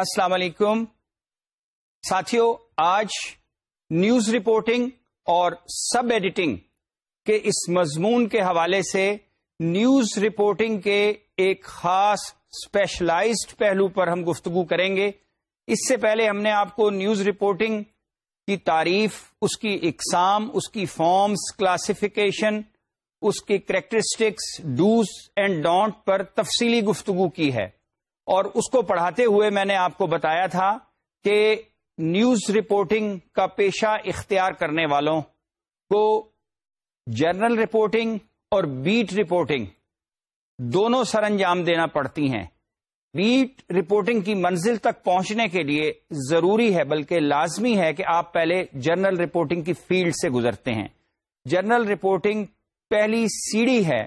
السلام علیکم ساتھیو آج نیوز رپورٹنگ اور سب ایڈیٹنگ کے اس مضمون کے حوالے سے نیوز رپورٹنگ کے ایک خاص اسپیشلائزڈ پہلو پر ہم گفتگو کریں گے اس سے پہلے ہم نے آپ کو نیوز رپورٹنگ کی تعریف اس کی اقسام اس کی فارمز کلاسیفیکیشن اس کی کریکٹرسٹکس ڈوز اینڈ ڈونٹ پر تفصیلی گفتگو کی ہے اور اس کو پڑھاتے ہوئے میں نے آپ کو بتایا تھا کہ نیوز رپورٹنگ کا پیشہ اختیار کرنے والوں کو جرنل رپورٹنگ اور بیٹ رپورٹنگ دونوں سر انجام دینا پڑتی ہیں بیٹ رپورٹنگ کی منزل تک پہنچنے کے لیے ضروری ہے بلکہ لازمی ہے کہ آپ پہلے جرنل رپورٹنگ کی فیلڈ سے گزرتے ہیں جنرل رپورٹنگ پہلی سیڑھی ہے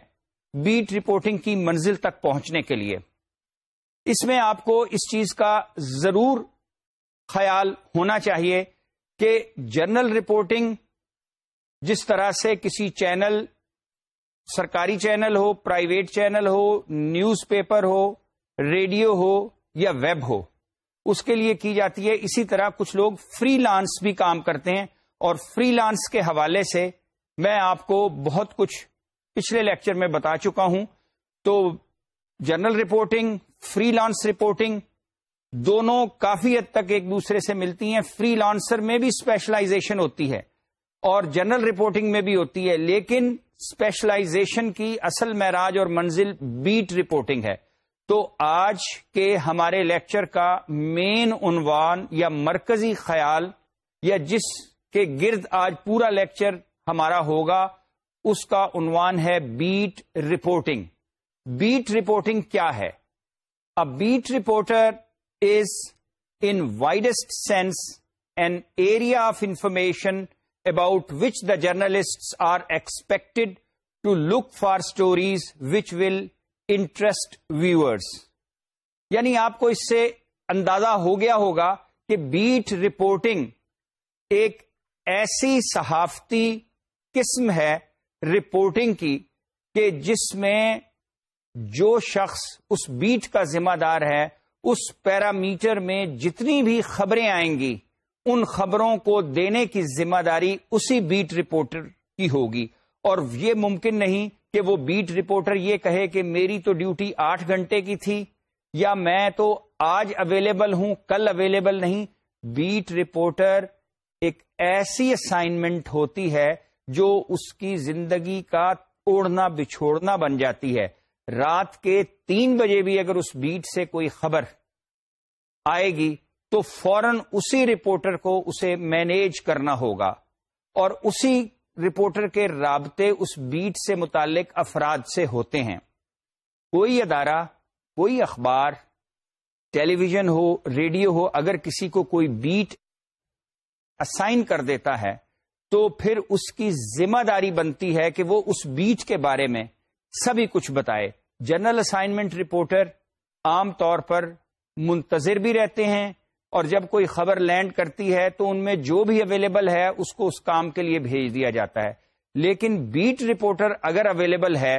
بیٹ رپورٹنگ کی منزل تک پہنچنے کے لیے اس میں آپ کو اس چیز کا ضرور خیال ہونا چاہیے کہ جرنل رپورٹنگ جس طرح سے کسی چینل سرکاری چینل ہو پرائیویٹ چینل ہو نیوز پیپر ہو ریڈیو ہو یا ویب ہو اس کے لیے کی جاتی ہے اسی طرح کچھ لوگ فری لانس بھی کام کرتے ہیں اور فری لانس کے حوالے سے میں آپ کو بہت کچھ پچھلے لیکچر میں بتا چکا ہوں تو general reporting freelance reporting دونوں کافی حد تک ایک دوسرے سے ملتی ہیں فری لانسر میں بھی اسپیشلائزیشن ہوتی ہے اور جنرل رپورٹنگ میں بھی ہوتی ہے لیکن اسپیشلائزیشن کی اصل معراج اور منزل بیٹ رپورٹنگ ہے تو آج کے ہمارے لیکچر کا مین عنوان یا مرکزی خیال یا جس کے گرد آج پورا لیکچر ہمارا ہوگا اس کا عنوان ہے بیٹ رپورٹنگ بیٹ رپورٹنگ کیا ہے beat reporter is in widest sense and area of information about which the journalist are expect look for stories which will interest viewers یعنی آپ کو اس سے اندازہ ہو گیا ہوگا کہ بیٹ رپورٹنگ ایک ایسی صحافتی قسم ہے رپورٹنگ کی کہ جس میں جو شخص اس بیٹ کا ذمہ دار ہے اس پیرامیٹر میں جتنی بھی خبریں آئیں گی ان خبروں کو دینے کی ذمہ داری اسی بیٹ رپورٹر کی ہوگی اور یہ ممکن نہیں کہ وہ بیٹ رپورٹر یہ کہے کہ میری تو ڈیوٹی آٹھ گھنٹے کی تھی یا میں تو آج اویلیبل ہوں کل اویلیبل نہیں بیٹ رپورٹر ایک ایسی اسائنمنٹ ہوتی ہے جو اس کی زندگی کا توڑنا بچھوڑنا بن جاتی ہے رات کے تین بجے بھی اگر اس بیٹ سے کوئی خبر آئے گی تو فوراً اسی رپورٹر کو اسے مینیج کرنا ہوگا اور اسی رپورٹر کے رابطے اس بیٹ سے متعلق افراد سے ہوتے ہیں کوئی ادارہ کوئی اخبار ٹیلی ویژن ہو ریڈیو ہو اگر کسی کو کوئی بیٹ اسائن کر دیتا ہے تو پھر اس کی ذمہ داری بنتی ہے کہ وہ اس بیٹ کے بارے میں سبھی کچھ بتائے جنرل اسائنمنٹ رپورٹر عام طور پر منتظر بھی رہتے ہیں اور جب کوئی خبر لینڈ کرتی ہے تو ان میں جو بھی اویلیبل ہے اس کو اس کام کے لیے بھیج دیا جاتا ہے لیکن بیٹ رپورٹر اگر اویلیبل ہے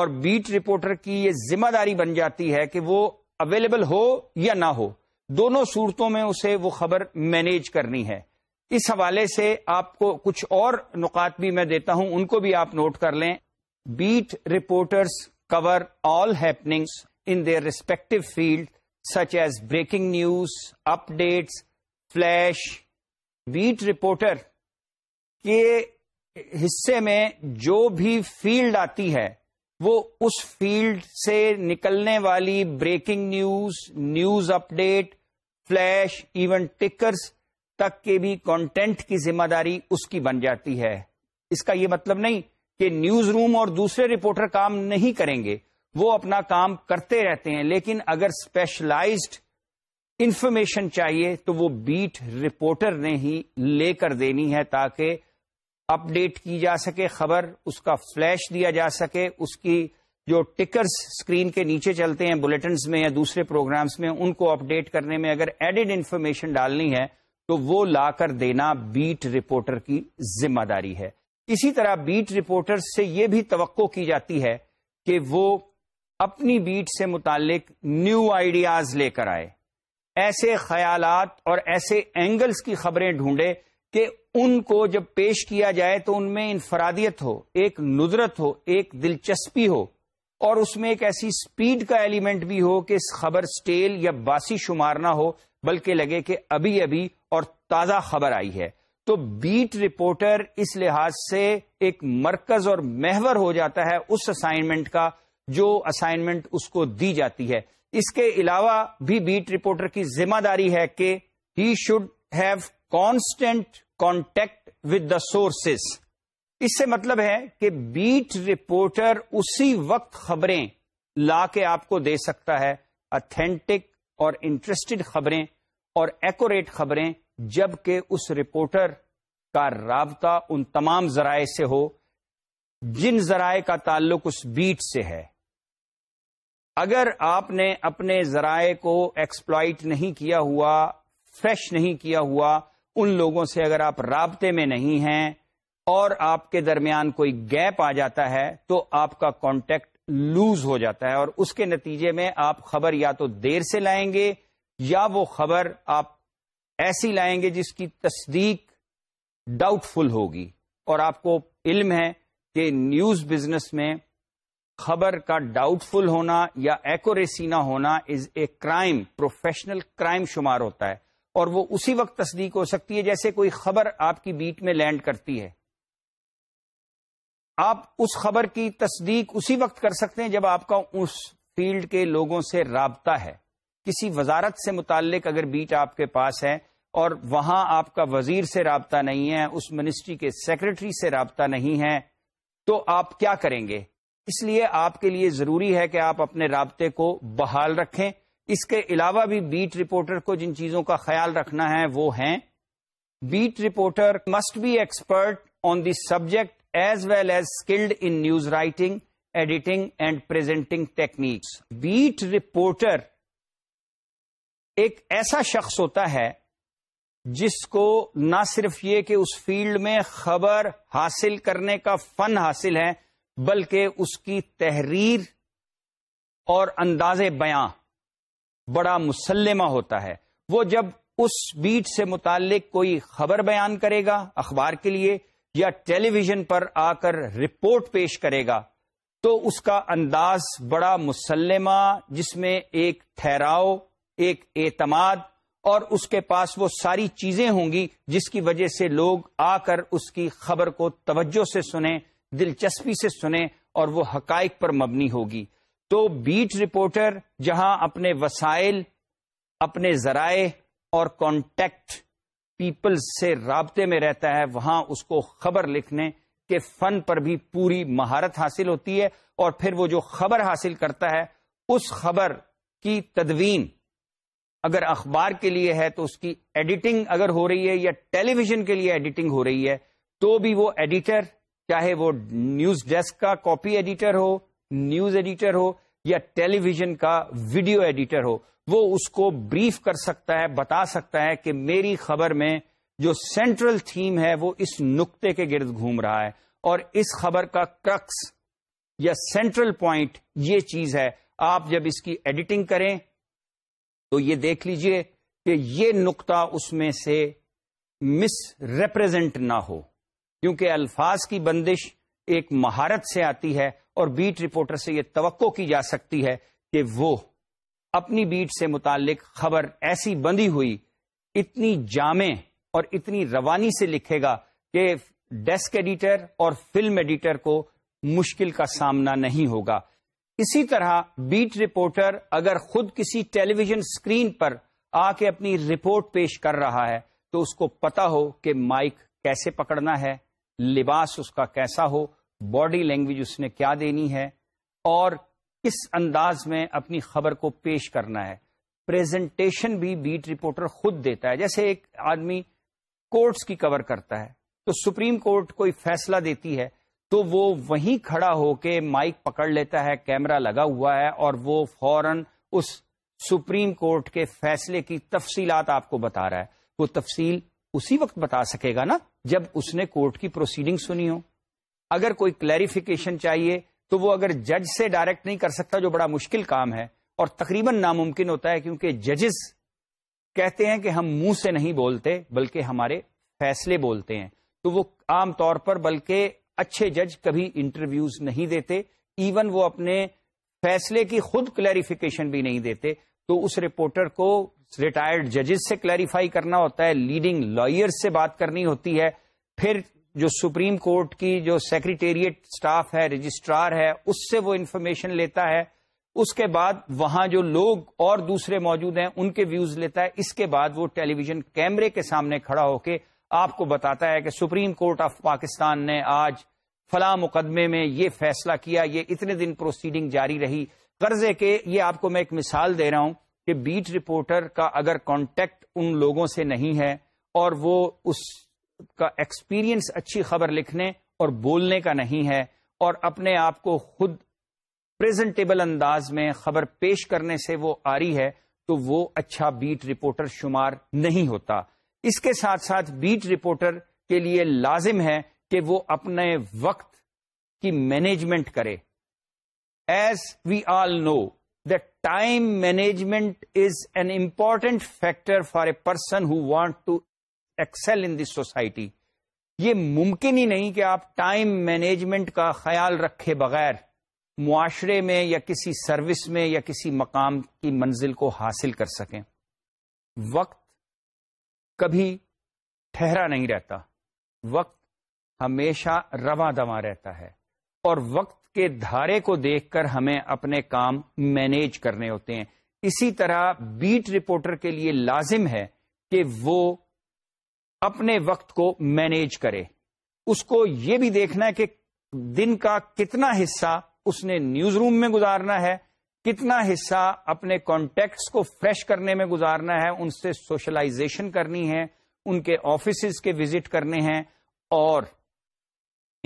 اور بیٹ رپورٹر کی یہ ذمہ داری بن جاتی ہے کہ وہ اویلیبل ہو یا نہ ہو دونوں صورتوں میں اسے وہ خبر مینیج کرنی ہے اس حوالے سے آپ کو کچھ اور نکات بھی میں دیتا ہوں ان کو بھی آپ نوٹ کر لیں beat reporters cover all happenings in their respective field such as breaking news updates flash beat reporter کے حصے میں جو بھی فیلڈ آتی ہے وہ اس فیلڈ سے نکلنے والی breaking news news update flash even tickers تک کے بھی کانٹینٹ کی ذمہ داری اس کی بن جاتی ہے اس کا یہ مطلب نہیں کہ نیوز روم اور دوسرے رپورٹر کام نہیں کریں گے وہ اپنا کام کرتے رہتے ہیں لیکن اگر اسپیشلائزڈ انفارمیشن چاہیے تو وہ بیٹ رپورٹر نے ہی لے کر دینی ہے تاکہ اپ ڈیٹ کی جا سکے خبر اس کا فلیش دیا جا سکے اس کی جو ٹکرز اسکرین کے نیچے چلتے ہیں بلٹنز میں یا دوسرے پروگرامز میں ان کو اپ ڈیٹ کرنے میں اگر ایڈڈ انفارمیشن ڈالنی ہے تو وہ لا کر دینا بیٹ رپورٹر کی ذمہ داری ہے اسی طرح بیٹ رپورٹر سے یہ بھی توقع کی جاتی ہے کہ وہ اپنی بیٹ سے متعلق نیو آئیڈیاز لے کر آئے ایسے خیالات اور ایسے اینگلز کی خبریں ڈھونڈے کہ ان کو جب پیش کیا جائے تو ان میں انفرادیت ہو ایک ندرت ہو ایک دلچسپی ہو اور اس میں ایک ایسی سپیڈ کا ایلیمنٹ بھی ہو کہ اس خبر سٹیل یا باسی شمار نہ ہو بلکہ لگے کہ ابھی ابھی اور تازہ خبر آئی ہے تو بیٹ رپورٹر اس لحاظ سے ایک مرکز اور محور ہو جاتا ہے اس اسائنمنٹ کا جو اسائنمنٹ اس کو دی جاتی ہے اس کے علاوہ بھی بیٹ رپورٹر کی ذمہ داری ہے کہ he should have constant contact with the sources اس سے مطلب ہے کہ بیٹ رپورٹر اسی وقت خبریں لا کے آپ کو دے سکتا ہے اتھینٹک اور انٹرسٹڈ خبریں اور ایکوریٹ خبریں جبکہ اس رپورٹر کا رابطہ ان تمام ذرائع سے ہو جن ذرائع کا تعلق اس بیٹ سے ہے اگر آپ نے اپنے ذرائع کو ایکسپلائٹ نہیں کیا ہوا فریش نہیں کیا ہوا ان لوگوں سے اگر آپ رابطے میں نہیں ہیں اور آپ کے درمیان کوئی گیپ آ جاتا ہے تو آپ کا کانٹیکٹ لوز ہو جاتا ہے اور اس کے نتیجے میں آپ خبر یا تو دیر سے لائیں گے یا وہ خبر آپ ایسی لائیں گے جس کی تصدیق ڈاؤٹ فل ہوگی اور آپ کو علم ہے کہ نیوز بزنس میں خبر کا ڈاؤٹ فل ہونا یا ایکوریسی نہ ہونا is a crime professional crime شمار ہوتا ہے اور وہ اسی وقت تصدیق ہو سکتی ہے جیسے کوئی خبر آپ کی بیٹ میں لینڈ کرتی ہے آپ اس خبر کی تصدیق اسی وقت کر سکتے ہیں جب آپ کا اس فیلڈ کے لوگوں سے رابطہ ہے کسی وزارت سے متعلق اگر بیٹ آپ کے پاس ہے اور وہاں آپ کا وزیر سے رابطہ نہیں ہے اس منسٹری کے سیکرٹری سے رابطہ نہیں ہے تو آپ کیا کریں گے اس لیے آپ کے لیے ضروری ہے کہ آپ اپنے رابطے کو بحال رکھیں اس کے علاوہ بھی بیٹ رپورٹر کو جن چیزوں کا خیال رکھنا ہے وہ ہیں beat reporter must be expert on the subject as well as skilled in news writing editing and presenting techniques beat reporter ایک ایسا شخص ہوتا ہے جس کو نہ صرف یہ کہ اس فیلڈ میں خبر حاصل کرنے کا فن حاصل ہے بلکہ اس کی تحریر اور انداز بیاں بڑا مسلمہ ہوتا ہے وہ جب اس بیٹ سے متعلق کوئی خبر بیان کرے گا اخبار کے لیے یا ٹیلی ویژن پر آ کر رپورٹ پیش کرے گا تو اس کا انداز بڑا مسلمہ جس میں ایک ٹھہراؤ ایک اعتماد اور اس کے پاس وہ ساری چیزیں ہوں گی جس کی وجہ سے لوگ آ کر اس کی خبر کو توجہ سے سنیں دلچسپی سے سنیں اور وہ حقائق پر مبنی ہوگی تو بیٹ رپورٹر جہاں اپنے وسائل اپنے ذرائع اور کانٹیکٹ پیپل سے رابطے میں رہتا ہے وہاں اس کو خبر لکھنے کے فن پر بھی پوری مہارت حاصل ہوتی ہے اور پھر وہ جو خبر حاصل کرتا ہے اس خبر کی تدوین اگر اخبار کے لیے ہے تو اس کی ایڈیٹنگ اگر ہو رہی ہے یا ٹیلی ویژن کے لیے ایڈیٹنگ ہو رہی ہے تو بھی وہ ایڈیٹر چاہے وہ نیوز ڈیسک کا کاپی ایڈیٹر ہو نیوز ایڈیٹر ہو یا ٹیلی ویژن کا ویڈیو ایڈیٹر ہو وہ اس کو بریف کر سکتا ہے بتا سکتا ہے کہ میری خبر میں جو سینٹرل تھیم ہے وہ اس نقطے کے گرد گھوم رہا ہے اور اس خبر کا کرکس یا سینٹرل پوائنٹ یہ چیز ہے آپ جب اس کی ایڈیٹنگ کریں تو یہ دیکھ لیجئے کہ یہ نقطہ اس میں سے مس ریپرزینٹ نہ ہو کیونکہ الفاظ کی بندش ایک مہارت سے آتی ہے اور بیٹ رپورٹر سے یہ توقع کی جا سکتی ہے کہ وہ اپنی بیٹ سے متعلق خبر ایسی بندی ہوئی اتنی جامع اور اتنی روانی سے لکھے گا کہ ڈیسک ایڈیٹر اور فلم ایڈیٹر کو مشکل کا سامنا نہیں ہوگا اسی طرح بیٹ رپورٹر اگر خود کسی ٹیلی ویژن اسکرین پر آ کے اپنی رپورٹ پیش کر رہا ہے تو اس کو پتا ہو کہ مائک کیسے پکڑنا ہے لباس اس کا کیسا ہو باڈی لینگویج اس نے کیا دینی ہے اور کس انداز میں اپنی خبر کو پیش کرنا ہے پریزنٹیشن بھی بیٹ رپورٹر خود دیتا ہے جیسے ایک آدمی کورٹس کی کور کرتا ہے تو سپریم کورٹ کوئی فیصلہ دیتی ہے تو وہ وہیں کھڑا ہو کے مائک پکڑ لیتا ہے کیمرا لگا ہوا ہے اور وہ فوراً اس سپریم کورٹ کے فیصلے کی تفصیلات آپ کو بتا رہا ہے وہ تفصیل اسی وقت بتا سکے گا نا جب اس نے کورٹ کی پروسیڈنگ سنی ہو اگر کوئی کلیریفیکیشن چاہیے تو وہ اگر جج سے ڈائریکٹ نہیں کر سکتا جو بڑا مشکل کام ہے اور تقریباً ناممکن ہوتا ہے کیونکہ ججز کہتے ہیں کہ ہم منہ سے نہیں بولتے بلکہ ہمارے فیصلے بولتے ہیں تو وہ عام طور پر بلکہ اچھے جج کبھی انٹرویوز نہیں دیتے ایون وہ اپنے فیصلے کی خود کلیریفیکیشن بھی نہیں دیتے تو اس رپورٹر کو ریٹائرڈ ججز سے کلیریفائی کرنا ہوتا ہے لیڈنگ لائر سے بات کرنی ہوتی ہے پھر جو سپریم کورٹ کی جو سیکرٹیریٹ سٹاف ہے رجسٹرار ہے اس سے وہ انفارمیشن لیتا ہے اس کے بعد وہاں جو لوگ اور دوسرے موجود ہیں ان کے ویوز لیتا ہے اس کے بعد وہ ٹیلی ویژن کیمرے کے سامنے کھڑا ہو کے آپ کو بتاتا ہے کہ سپریم کورٹ آف پاکستان نے آج فلاں مقدمے میں یہ فیصلہ کیا یہ اتنے دن پروسیڈنگ جاری رہی قرضے کے یہ آپ کو میں ایک مثال دے رہا ہوں کہ بیٹ رپورٹر کا اگر کانٹیکٹ ان لوگوں سے نہیں ہے اور وہ اس کا ایکسپیرئنس اچھی خبر لکھنے اور بولنے کا نہیں ہے اور اپنے آپ کو خود پریزنٹیبل انداز میں خبر پیش کرنے سے وہ آ رہی ہے تو وہ اچھا بیٹ رپورٹر شمار نہیں ہوتا اس کے ساتھ ساتھ بیٹ رپورٹر کے لیے لازم ہے کہ وہ اپنے وقت کی مینجمنٹ کرے as we all know the time management is an important factor for a person who want to excel in this society یہ ممکن ہی نہیں کہ آپ ٹائم مینجمنٹ کا خیال رکھے بغیر معاشرے میں یا کسی سروس میں یا کسی مقام کی منزل کو حاصل کر سکیں وقت کبھی ٹھہرا نہیں رہتا وقت ہمیشہ رواں دواں رہتا ہے اور وقت کے دھارے کو دیکھ کر ہمیں اپنے کام مینیج کرنے ہوتے ہیں اسی طرح بیٹ رپورٹر کے لیے لازم ہے کہ وہ اپنے وقت کو مینیج کرے اس کو یہ بھی دیکھنا ہے کہ دن کا کتنا حصہ اس نے نیوز روم میں گزارنا ہے کتنا حصہ اپنے کانٹیکٹس کو فریش کرنے میں گزارنا ہے ان سے سوشلائزیشن کرنی ہے ان کے آفیسز کے وزٹ کرنے ہیں اور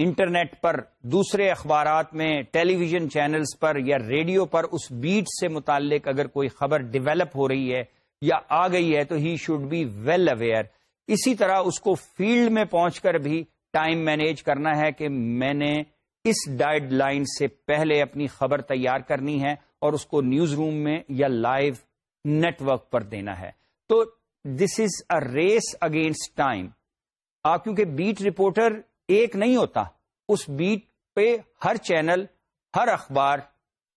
انٹرنیٹ پر دوسرے اخبارات میں ٹیلی ویژن چینلز پر یا ریڈیو پر اس بیٹ سے متعلق اگر کوئی خبر ڈیولپ ہو رہی ہے یا آ گئی ہے تو he should be well aware اسی طرح اس کو فیلڈ میں پہنچ کر بھی ٹائم مینیج کرنا ہے کہ میں نے اس ڈائڈ لائن سے پہلے اپنی خبر تیار کرنی ہے اور اس کو نیوز روم میں یا لائیو نیٹ ورک پر دینا ہے تو this is a race against time آپ کیونکہ بیٹ رپورٹر ایک نہیں ہوتا اس بیٹ پہ ہر چینل ہر اخبار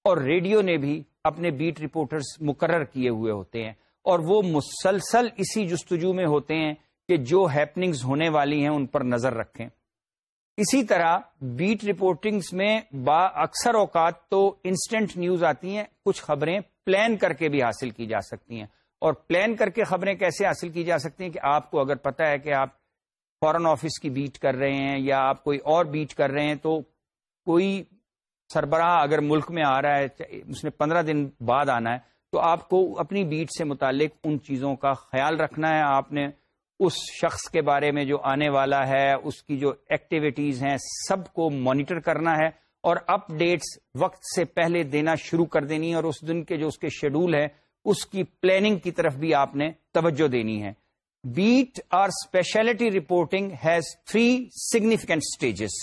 اور ریڈیو نے بھی اپنے بیٹ رپورٹرز مقرر کیے ہوئے ہوتے ہیں اور وہ مسلسل اسی جستجو میں ہوتے ہیں کہ جو ہیپنگز ہونے والی ہیں ان پر نظر رکھیں اسی طرح بیٹ رپورٹنگز میں با اکثر اوقات تو انسٹنٹ نیوز آتی ہیں کچھ خبریں پلان کر کے بھی حاصل کی جا سکتی ہیں اور پلان کر کے خبریں کیسے حاصل کی جا سکتی ہیں کہ آپ کو اگر پتہ ہے کہ آپ فورن آفس کی بیٹ کر رہے ہیں یا آپ کوئی اور بیٹ کر رہے ہیں تو کوئی سربراہ اگر ملک میں آ رہا ہے اس نے پندرہ دن بعد آنا ہے تو آپ کو اپنی بیٹ سے متعلق ان چیزوں کا خیال رکھنا ہے آپ نے اس شخص کے بارے میں جو آنے والا ہے اس کی جو ایکٹیویٹیز ہیں سب کو مانیٹر کرنا ہے اور اپ ڈیٹس وقت سے پہلے دینا شروع کر دینی ہے اور اس دن کے جو اس کے شیڈول ہے اس کی پلاننگ کی طرف بھی آپ نے توجہ دینی ہے beat are specialty reporting has three significant stages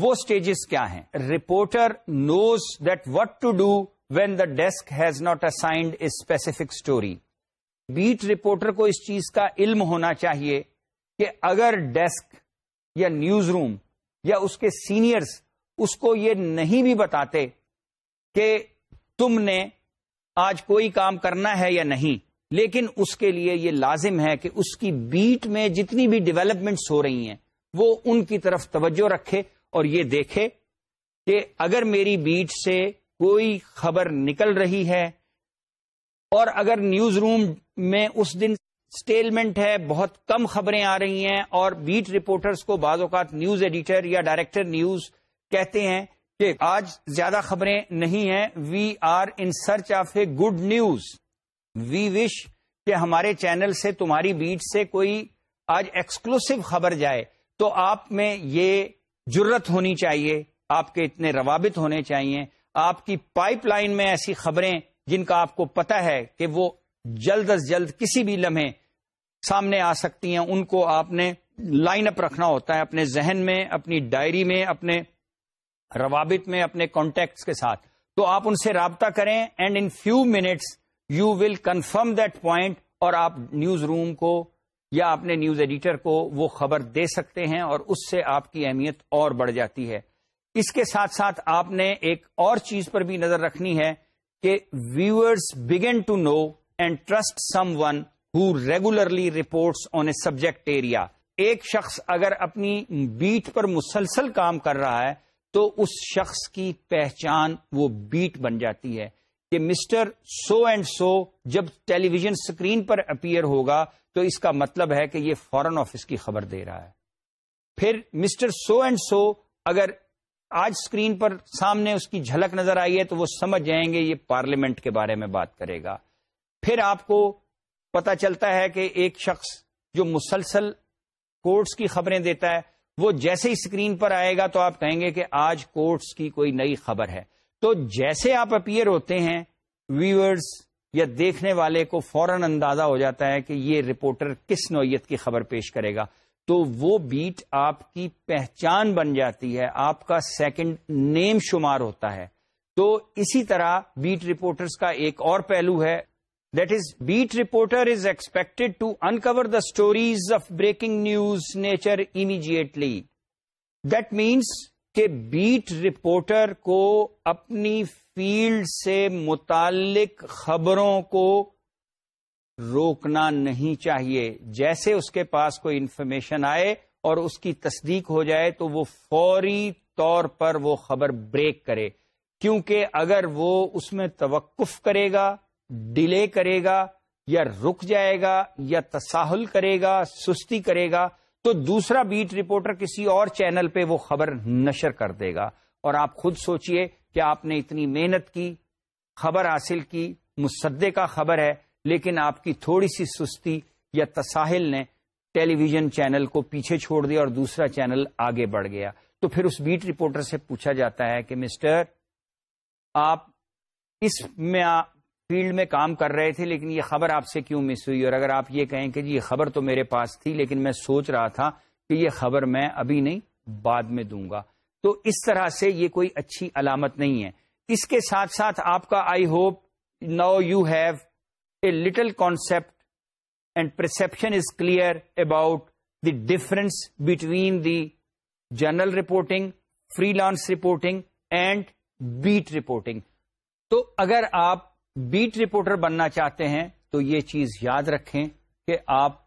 وہ اسٹیجز کیا ہیں reporter knows that what to do when the desk has not assigned a specific story beat reporter کو اس چیز کا علم ہونا چاہیے کہ اگر ڈیسک یا نیوز روم یا اس کے سینئرز اس کو یہ نہیں بھی بتاتے کہ تم نے آج کوئی کام کرنا ہے یا نہیں لیکن اس کے لیے یہ لازم ہے کہ اس کی بیٹ میں جتنی بھی ڈیولپمنٹس ہو رہی ہیں وہ ان کی طرف توجہ رکھے اور یہ دیکھے کہ اگر میری بیٹ سے کوئی خبر نکل رہی ہے اور اگر نیوز روم میں اس دن اسٹیلمنٹ ہے بہت کم خبریں آ رہی ہیں اور بیٹ رپورٹرز کو بعض اوقات نیوز ایڈیٹر یا ڈائریکٹر نیوز کہتے ہیں کہ آج زیادہ خبریں نہیں ہیں we are in search of a good news we wish کہ ہمارے چینل سے تمہاری بیٹ سے کوئی آج ایکسکلوسو خبر جائے تو آپ میں یہ جرت ہونی چاہیے آپ کے اتنے روابط ہونے چاہیے آپ کی پائپ لائن میں ایسی خبریں جن کا آپ کو پتا ہے کہ وہ جلد از جلد کسی بھی لمحے سامنے آ سکتی ہیں ان کو آپ نے لائن اپ رکھنا ہوتا ہے اپنے ذہن میں اپنی ڈائری میں اپنے روابط میں اپنے کانٹیکٹس کے ساتھ تو آپ ان سے رابطہ کریں and in few minutes you will confirm that point اور آپ نیوز روم کو یا اپنے نیوز ایڈیٹر کو وہ خبر دے سکتے ہیں اور اس سے آپ کی اہمیت اور بڑھ جاتی ہے اس کے ساتھ ساتھ آپ نے ایک اور چیز پر بھی نظر رکھنی ہے کہ viewers begin to know and trust someone who regularly reports on a subject area ایک شخص اگر اپنی بیٹ پر مسلسل کام کر رہا ہے تو اس شخص کی پہچان وہ بیٹ بن جاتی ہے کہ مسٹر سو اینڈ سو جب ٹیلی ویژن اسکرین پر اپیئر ہوگا تو اس کا مطلب ہے کہ یہ فورن آفس کی خبر دے رہا ہے پھر مسٹر سو اینڈ سو اگر آج اسکرین پر سامنے اس کی جھلک نظر آئی ہے تو وہ سمجھ جائیں گے یہ پارلیمنٹ کے بارے میں بات کرے گا پھر آپ کو پتا چلتا ہے کہ ایک شخص جو مسلسل کورٹس کی خبریں دیتا ہے وہ جیسے ہی اسکرین پر آئے گا تو آپ کہیں گے کہ آج کورٹس کی کوئی نئی خبر ہے تو جیسے آپ اپیئر ہوتے ہیں ویورز یا دیکھنے والے کو فوراً اندازہ ہو جاتا ہے کہ یہ رپورٹر کس نوعیت کی خبر پیش کرے گا تو وہ بیٹ آپ کی پہچان بن جاتی ہے آپ کا سیکنڈ نیم شمار ہوتا ہے تو اسی طرح بیٹ رپورٹرز کا ایک اور پہلو ہے that is beat reporter is expected to uncover the stories of breaking news nature immediately that means کہ بیٹ رپورٹر کو اپنی فیلڈ سے متعلق خبروں کو روکنا نہیں چاہیے جیسے اس کے پاس کوئی انفارمیشن آئے اور اس کی تصدیق ہو جائے تو وہ فوری طور پر وہ خبر بریک کرے کیونکہ اگر وہ اس میں توقف کرے گا ڈیلے کرے گا یا رک جائے گا یا تساہل کرے گا سستی کرے گا تو دوسرا بیٹ رپورٹر کسی اور چینل پہ وہ خبر نشر کر دے گا اور آپ خود سوچئے کہ آپ نے اتنی محنت کی خبر حاصل کی مصدے کا خبر ہے لیکن آپ کی تھوڑی سی سستی یا تساہل نے ٹیلی ویژن چینل کو پیچھے چھوڑ دیا اور دوسرا چینل آگے بڑھ گیا تو پھر اس بیٹ رپورٹر سے پوچھا جاتا ہے کہ مسٹر آپ اس میں فیلڈ میں کام کر رہے تھے لیکن یہ خبر آپ سے کیوں مس ہوئی اور اگر آپ یہ کہیں کہ جی یہ خبر تو میرے پاس تھی لیکن میں سوچ رہا تھا کہ یہ خبر میں ابھی نہیں بعد میں دوں گا تو اس طرح سے یہ کوئی اچھی علامت نہیں ہے اس کے ساتھ ساتھ آپ کا I hope now you have a little concept and perception is clear about the difference between the general reporting freelance reporting and beat reporting تو اگر آپ بیٹ رپورٹر بننا چاہتے ہیں تو یہ چیز یاد رکھیں کہ آپ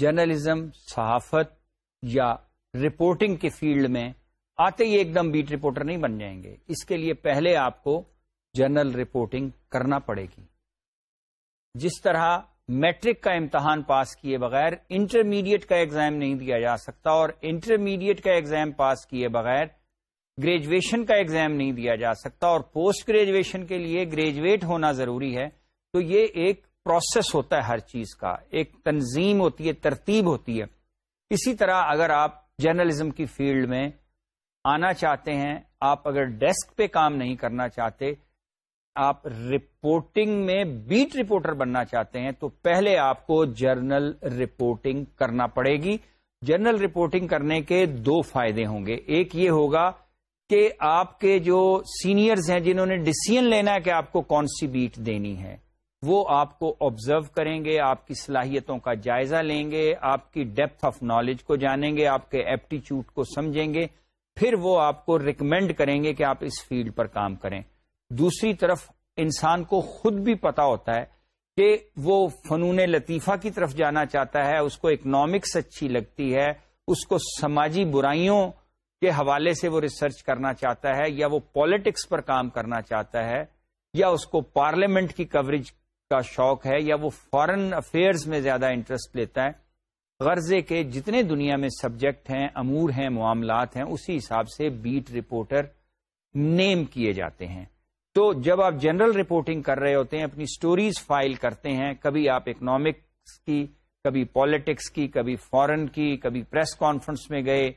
جرنلزم صحافت یا رپورٹنگ کے فیلڈ میں آتے ہی ایک دم بیٹ رپورٹر نہیں بن جائیں گے اس کے لیے پہلے آپ کو جرنل رپورٹنگ کرنا پڑے گی جس طرح میٹرک کا امتحان پاس کیے بغیر انٹرمیڈیٹ کا ایگزام نہیں دیا جا سکتا اور انٹرمیڈیٹ کا ایگزام پاس کیے بغیر گریجویشن کا ایگزام نہیں دیا جا سکتا اور پوسٹ گریجویشن کے لیے گریجویٹ ہونا ضروری ہے تو یہ ایک پروسیس ہوتا ہے ہر چیز کا ایک تنظیم ہوتی ہے ترتیب ہوتی ہے اسی طرح اگر آپ جرنلزم کی فیلڈ میں آنا چاہتے ہیں آپ اگر ڈیسک پہ کام نہیں کرنا چاہتے آپ رپورٹنگ میں بیٹ رپورٹر بننا چاہتے ہیں تو پہلے آپ کو جرنل رپورٹنگ کرنا پڑے گی جرنل رپورٹنگ کرنے کے دو فائدے ہوں گے ایک یہ ہوگا کہ آپ کے جو سینئرز ہیں جنہوں نے ڈسیزن لینا ہے کہ آپ کو کون سی بیٹ دینی ہے وہ آپ کو آبزرو کریں گے آپ کی صلاحیتوں کا جائزہ لیں گے آپ کی ڈیپتھ آف نالج کو جانیں گے آپ کے ایپٹیچیوڈ کو سمجھیں گے پھر وہ آپ کو ریکمینڈ کریں گے کہ آپ اس فیلڈ پر کام کریں دوسری طرف انسان کو خود بھی پتا ہوتا ہے کہ وہ فنون لطیفہ کی طرف جانا چاہتا ہے اس کو اکنامکس اچھی لگتی ہے اس کو سماجی برائیوں کے حوالے سے وہ ریسرچ کرنا چاہتا ہے یا وہ پالیٹکس پر کام کرنا چاہتا ہے یا اس کو پارلیمنٹ کی کوریج کا شوق ہے یا وہ فارن افیئرز میں زیادہ انٹرسٹ لیتا ہے غرضے کے جتنے دنیا میں سبجیکٹ ہیں امور ہیں معاملات ہیں اسی حساب سے بیٹ رپورٹر نیم کیے جاتے ہیں تو جب آپ جنرل رپورٹنگ کر رہے ہوتے ہیں اپنی سٹوریز فائل کرتے ہیں کبھی آپ اکنامکس کی کبھی پالیٹکس کی کبھی فورن کی کبھی پریس کانفرنس میں گئے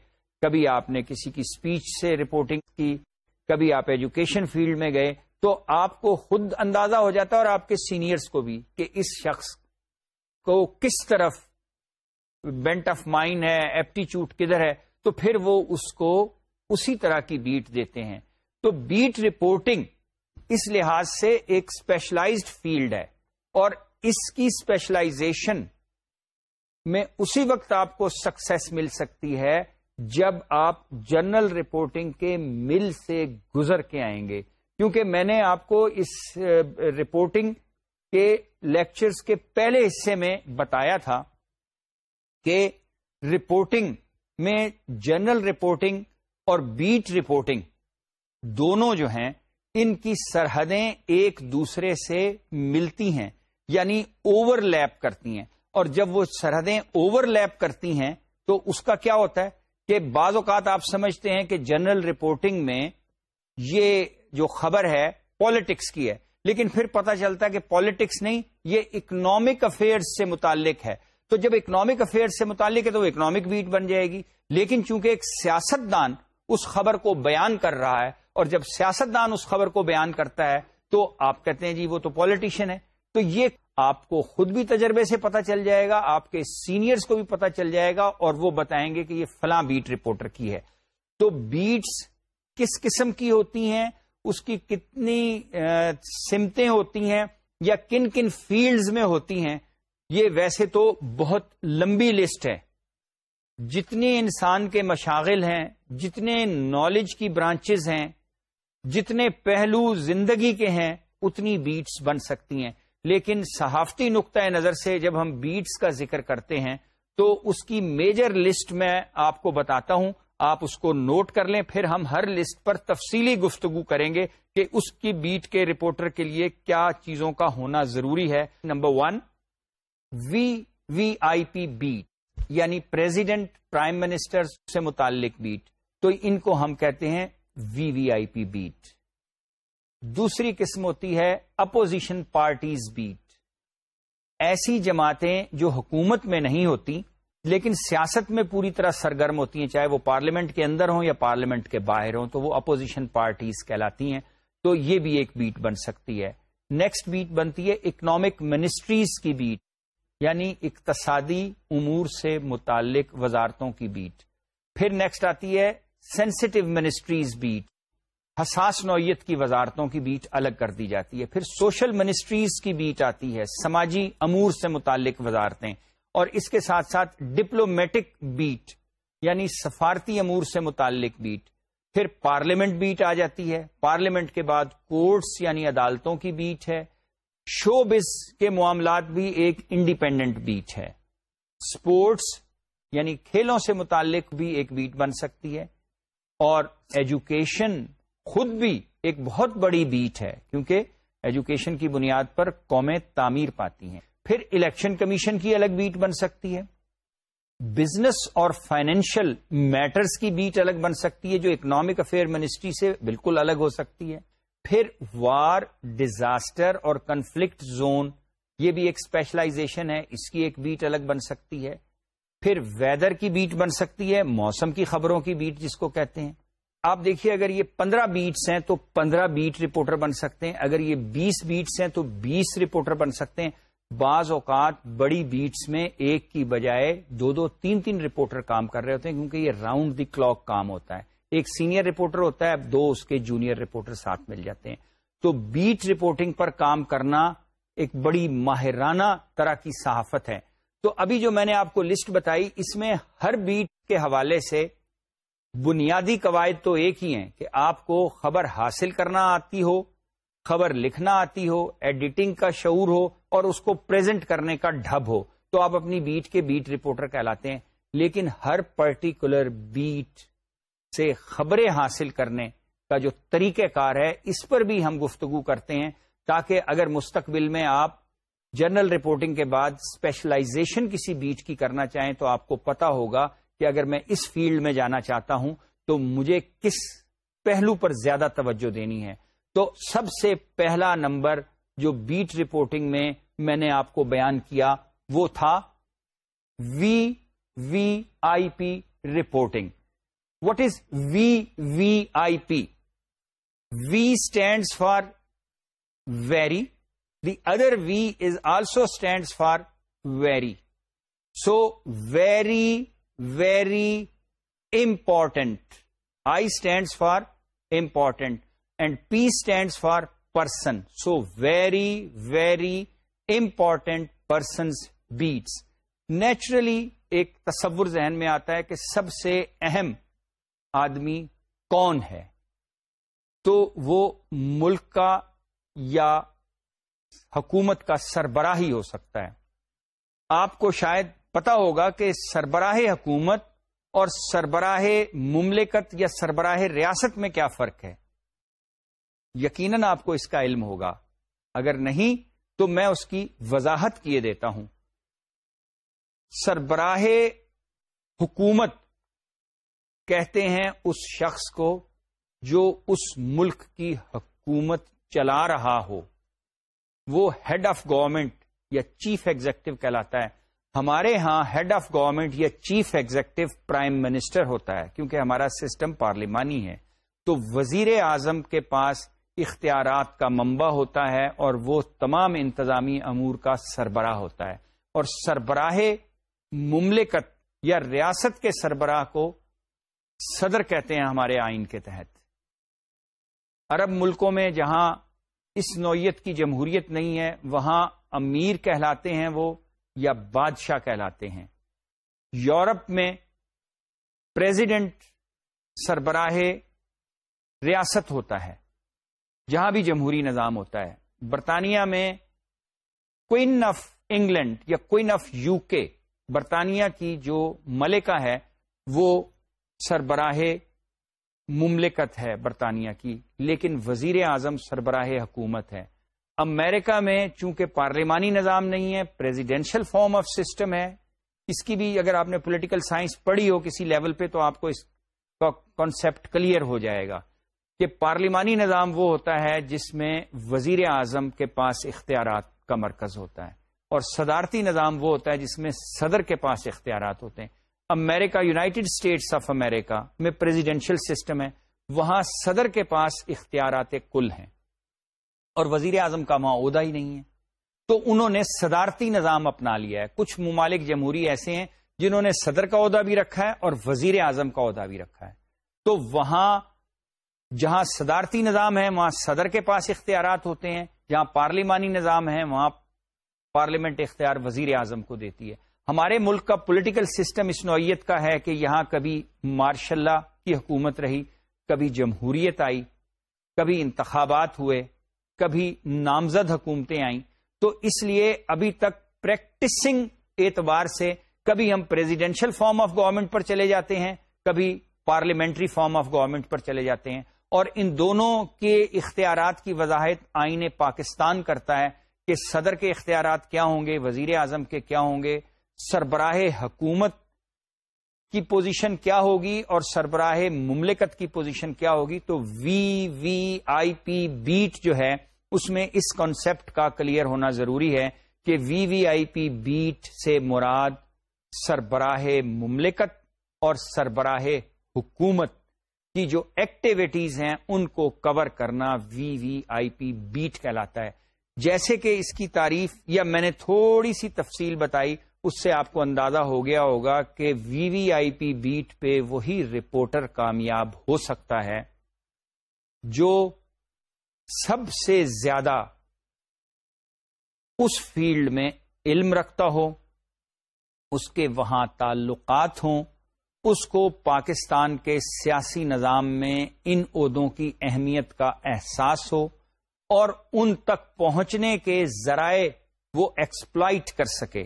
کبھی آپ نے کسی کی اسپیچ سے رپورٹنگ کی کبھی آپ ایجوکیشن فیلڈ میں گئے تو آپ کو خود اندازہ ہو جاتا ہے اور آپ کے سینئرس کو بھی کہ اس شخص کو کس طرف بینٹ آف مائنڈ ہے ایپٹیچیوڈ کدھر ہے تو پھر وہ اس کو اسی طرح کی بیٹ دیتے ہیں تو بیٹ رپورٹنگ اس لحاظ سے ایک اسپیشلائزڈ فیلڈ ہے اور اس کی اسپیشلائزیشن میں اسی وقت آپ کو سکسیس مل سکتی ہے جب آپ جنرل رپورٹنگ کے مل سے گزر کے آئیں گے کیونکہ میں نے آپ کو اس رپورٹنگ کے لیکچرز کے پہلے حصے میں بتایا تھا کہ رپورٹنگ میں جنرل رپورٹنگ اور بیٹ رپورٹنگ دونوں جو ہیں ان کی سرحدیں ایک دوسرے سے ملتی ہیں یعنی اوور لیپ کرتی ہیں اور جب وہ سرحدیں اوور لیپ کرتی ہیں تو اس کا کیا ہوتا ہے کہ بعض اوقات آپ سمجھتے ہیں کہ جنرل رپورٹنگ میں یہ جو خبر ہے پالیٹکس کی ہے لیکن پھر پتا چلتا ہے کہ پالیٹکس نہیں یہ اکنامک افیئر سے متعلق ہے تو جب اکنامک افیئر سے متعلق ہے تو وہ اکنامک بیٹ بن جائے گی لیکن چونکہ ایک سیاست دان اس خبر کو بیان کر رہا ہے اور جب سیاست دان اس خبر کو بیان کرتا ہے تو آپ کہتے ہیں جی وہ تو پالیٹیشین ہے تو یہ آپ کو خود بھی تجربے سے پتا چل جائے گا آپ کے سینئرز کو بھی پتا چل جائے گا اور وہ بتائیں گے کہ یہ فلاں بیٹ رپورٹر کی ہے تو بیٹس کس قسم کی ہوتی ہیں اس کی کتنی سمتیں ہوتی ہیں یا کن کن فیلڈز میں ہوتی ہیں یہ ویسے تو بہت لمبی لسٹ ہے جتنے انسان کے مشاغل ہیں جتنے نالج کی برانچز ہیں جتنے پہلو زندگی کے ہیں اتنی بیٹس بن سکتی ہیں لیکن صحافتی نقطۂ نظر سے جب ہم بیٹس کا ذکر کرتے ہیں تو اس کی میجر لسٹ میں آپ کو بتاتا ہوں آپ اس کو نوٹ کر لیں پھر ہم ہر لسٹ پر تفصیلی گفتگو کریں گے کہ اس کی بیٹ کے رپورٹر کے لیے کیا چیزوں کا ہونا ضروری ہے number one V V I P beat یعنی پریزیڈنٹ پرائم منسٹر سے متعلق بیٹ تو ان کو ہم کہتے ہیں وی وی آئی پی بیٹ دوسری قسم ہوتی ہے اپوزیشن پارٹیز بیٹ ایسی جماعتیں جو حکومت میں نہیں ہوتی لیکن سیاست میں پوری طرح سرگرم ہوتی ہیں چاہے وہ پارلیمنٹ کے اندر ہوں یا پارلیمنٹ کے باہر ہوں تو وہ اپوزیشن پارٹیز کہلاتی ہیں تو یہ بھی ایک بیٹ بن سکتی ہے نیکسٹ بیٹ بنتی ہے اکنامک منسٹریز کی بیٹ یعنی اقتصادی امور سے متعلق وزارتوں کی بیٹ پھر نیکسٹ آتی ہے سینسٹیو منسٹریز بیٹ حساس نوعیت کی وزارتوں کی بیٹ الگ کر دی جاتی ہے پھر سوشل منسٹریز کی بیٹ آتی ہے سماجی امور سے متعلق وزارتیں اور اس کے ساتھ ساتھ ڈپلومیٹک بیٹ یعنی سفارتی امور سے متعلق بیٹ پھر پارلیمنٹ بیٹ آ جاتی ہے پارلیمنٹ کے بعد کورٹس یعنی عدالتوں کی بیٹ ہے شو بز کے معاملات بھی ایک انڈیپینڈنٹ بیٹ ہے سپورٹس یعنی کھیلوں سے متعلق بھی ایک بیٹ بن سکتی ہے اور ایجوکیشن خود بھی ایک بہت بڑی بیٹ ہے کیونکہ ایجوکیشن کی بنیاد پر قومیں تعمیر پاتی ہیں پھر الیکشن کمیشن کی الگ بیٹ بن سکتی ہے بزنس اور فائنینشل میٹرز کی بیٹ الگ بن سکتی ہے جو اکنامک افیئر منسٹری سے بالکل الگ ہو سکتی ہے پھر وار ڈیزاسٹر اور کنفلکٹ زون یہ بھی ایک اسپیشلائزیشن ہے اس کی ایک بیٹ الگ بن سکتی ہے پھر ویدر کی بیٹ بن سکتی ہے موسم کی خبروں کی بیٹ جس کو کہتے ہیں آپ دیکھیے اگر یہ پندرہ بیٹس ہیں تو پندرہ بیٹ رپورٹر بن سکتے ہیں اگر یہ بیس بیٹس ہیں تو بیس رپورٹر بن سکتے ہیں بعض اوقات بڑی بیٹس میں ایک کی بجائے دو دو تین تین رپورٹر کام کر رہے ہوتے ہیں کیونکہ یہ راؤنڈ دی کلاک کام ہوتا ہے ایک سینئر رپورٹر ہوتا ہے اب دو اس کے جونیئر رپورٹر ساتھ مل جاتے ہیں تو بیٹ رپورٹنگ پر کام کرنا ایک بڑی ماہرانہ طرح کی صحافت ہے تو ابھی جو میں نے آپ کو لسٹ بتائی اس میں ہر بیٹ کے حوالے سے بنیادی قواعد تو ایک ہی ہیں کہ آپ کو خبر حاصل کرنا آتی ہو خبر لکھنا آتی ہو ایڈیٹنگ کا شعور ہو اور اس کو پریزنٹ کرنے کا ڈھب ہو تو آپ اپنی بیٹ کے بیٹ رپورٹر کہلاتے ہیں لیکن ہر پرٹیکولر بیٹ سے خبریں حاصل کرنے کا جو طریقہ کار ہے اس پر بھی ہم گفتگو کرتے ہیں تاکہ اگر مستقبل میں آپ جنرل رپورٹنگ کے بعد اسپیشلائزیشن کسی بیٹ کی کرنا چاہیں تو آپ کو پتا ہوگا کہ اگر میں اس فیلڈ میں جانا چاہتا ہوں تو مجھے کس پہلو پر زیادہ توجہ دینی ہے تو سب سے پہلا نمبر جو بیٹ رپورٹنگ میں میں نے آپ کو بیان کیا وہ تھا V V I P reporting what is V V I P V stands for very the other V is also stands for very so very very important I stands for important and P stands for person so very very important persons beats naturally ایک تصور ذہن میں آتا ہے کہ سب سے اہم آدمی کون ہے تو وہ ملک کا یا حکومت کا سربراہ ہی ہو سکتا ہے آپ کو شاید پتا ہوگا کہ سربراہ حکومت اور سربراہ مملکت یا سربراہ ریاست میں کیا فرق ہے یقیناً آپ کو اس کا علم ہوگا اگر نہیں تو میں اس کی وضاحت کیے دیتا ہوں سربراہ حکومت کہتے ہیں اس شخص کو جو اس ملک کی حکومت چلا رہا ہو وہ ہیڈ آف گورنمنٹ یا چیف ایگزیکٹو کہلاتا ہے ہمارے ہاں ہیڈ آف گورنمنٹ یا چیف ایگزیکٹو پرائم منسٹر ہوتا ہے کیونکہ ہمارا سسٹم پارلیمانی ہے تو وزیر اعظم کے پاس اختیارات کا منبع ہوتا ہے اور وہ تمام انتظامی امور کا سربراہ ہوتا ہے اور سربراہ مملکت یا ریاست کے سربراہ کو صدر کہتے ہیں ہمارے آئین کے تحت عرب ملکوں میں جہاں اس نوعیت کی جمہوریت نہیں ہے وہاں امیر کہلاتے ہیں وہ یا بادشاہ کہلاتے ہیں یورپ میں پریزیڈنٹ سربراہ ریاست ہوتا ہے جہاں بھی جمہوری نظام ہوتا ہے برطانیہ میں کوئن آف انگلینڈ یا کوئن آف یو کے برطانیہ کی جو ملکہ ہے وہ سربراہ مملکت ہے برطانیہ کی لیکن وزیر اعظم سربراہ حکومت ہے امریکہ میں چونکہ پارلیمانی نظام نہیں ہے پریزیڈینشل فارم آف سسٹم ہے اس کی بھی اگر آپ نے پولیٹیکل سائنس پڑھی ہو کسی لیول پہ تو آپ کو اس کا کانسیپٹ کلیئر ہو جائے گا کہ پارلیمانی نظام وہ ہوتا ہے جس میں وزیر اعظم کے پاس اختیارات کا مرکز ہوتا ہے اور صدارتی نظام وہ ہوتا ہے جس میں صدر کے پاس اختیارات ہوتے ہیں امریکہ یونائٹڈ اسٹیٹس آف امریکہ میں پریزیڈینشل سسٹم ہے وہاں صدر کے پاس اختیارات کل ہیں اور وزیر اعظم کا معاہدہ ہی نہیں ہے تو انہوں نے صدارتی نظام اپنا لیا ہے کچھ ممالک جمہوری ایسے ہیں جنہوں نے صدر کا عہدہ بھی رکھا ہے اور وزیر اعظم کا عہدہ بھی رکھا ہے تو وہاں جہاں صدارتی نظام ہے وہاں صدر کے پاس اختیارات ہوتے ہیں جہاں پارلیمانی نظام ہے وہاں پارلیمنٹ اختیار وزیر اعظم کو دیتی ہے ہمارے ملک کا پولیٹیکل سسٹم اس نوعیت کا ہے کہ یہاں کبھی مارشاء اللہ کی حکومت رہی کبھی جمہوریت آئی کبھی انتخابات ہوئے کبھی نامزد حکومتیں آئیں تو اس لیے ابھی تک پریکٹسنگ اعتبار سے کبھی ہم پریزیڈینشل فارم آف گورنمنٹ پر چلے جاتے ہیں کبھی پارلیمنٹری فارم آف گورنمنٹ پر چلے جاتے ہیں اور ان دونوں کے اختیارات کی وضاحت آئین پاکستان کرتا ہے کہ صدر کے اختیارات کیا ہوں گے وزیر اعظم کے کیا ہوں گے سربراہ حکومت کی پوزیشن کیا ہوگی اور سربراہ مملکت کی پوزیشن کیا ہوگی تو وی وی آئی پی بیٹ جو ہے اس میں اس کانسیپٹ کا کلیئر ہونا ضروری ہے کہ V V I P bat سے مراد سربراہ مملکت اور سربراہ حکومت کی جو ایکٹیویٹیز ہیں ان کو کور کرنا وی وی آئی پی بیٹ کہلاتا ہے جیسے کہ اس کی تعریف یا میں نے تھوڑی سی تفصیل بتائی اس سے آپ کو اندازہ ہو گیا ہوگا کہ V V I P bat پہ وہی رپورٹر کامیاب ہو سکتا ہے جو سب سے زیادہ اس فیلڈ میں علم رکھتا ہو اس کے وہاں تعلقات ہوں اس کو پاکستان کے سیاسی نظام میں ان عہدوں کی اہمیت کا احساس ہو اور ان تک پہنچنے کے ذرائع وہ ایکسپلائٹ کر سکے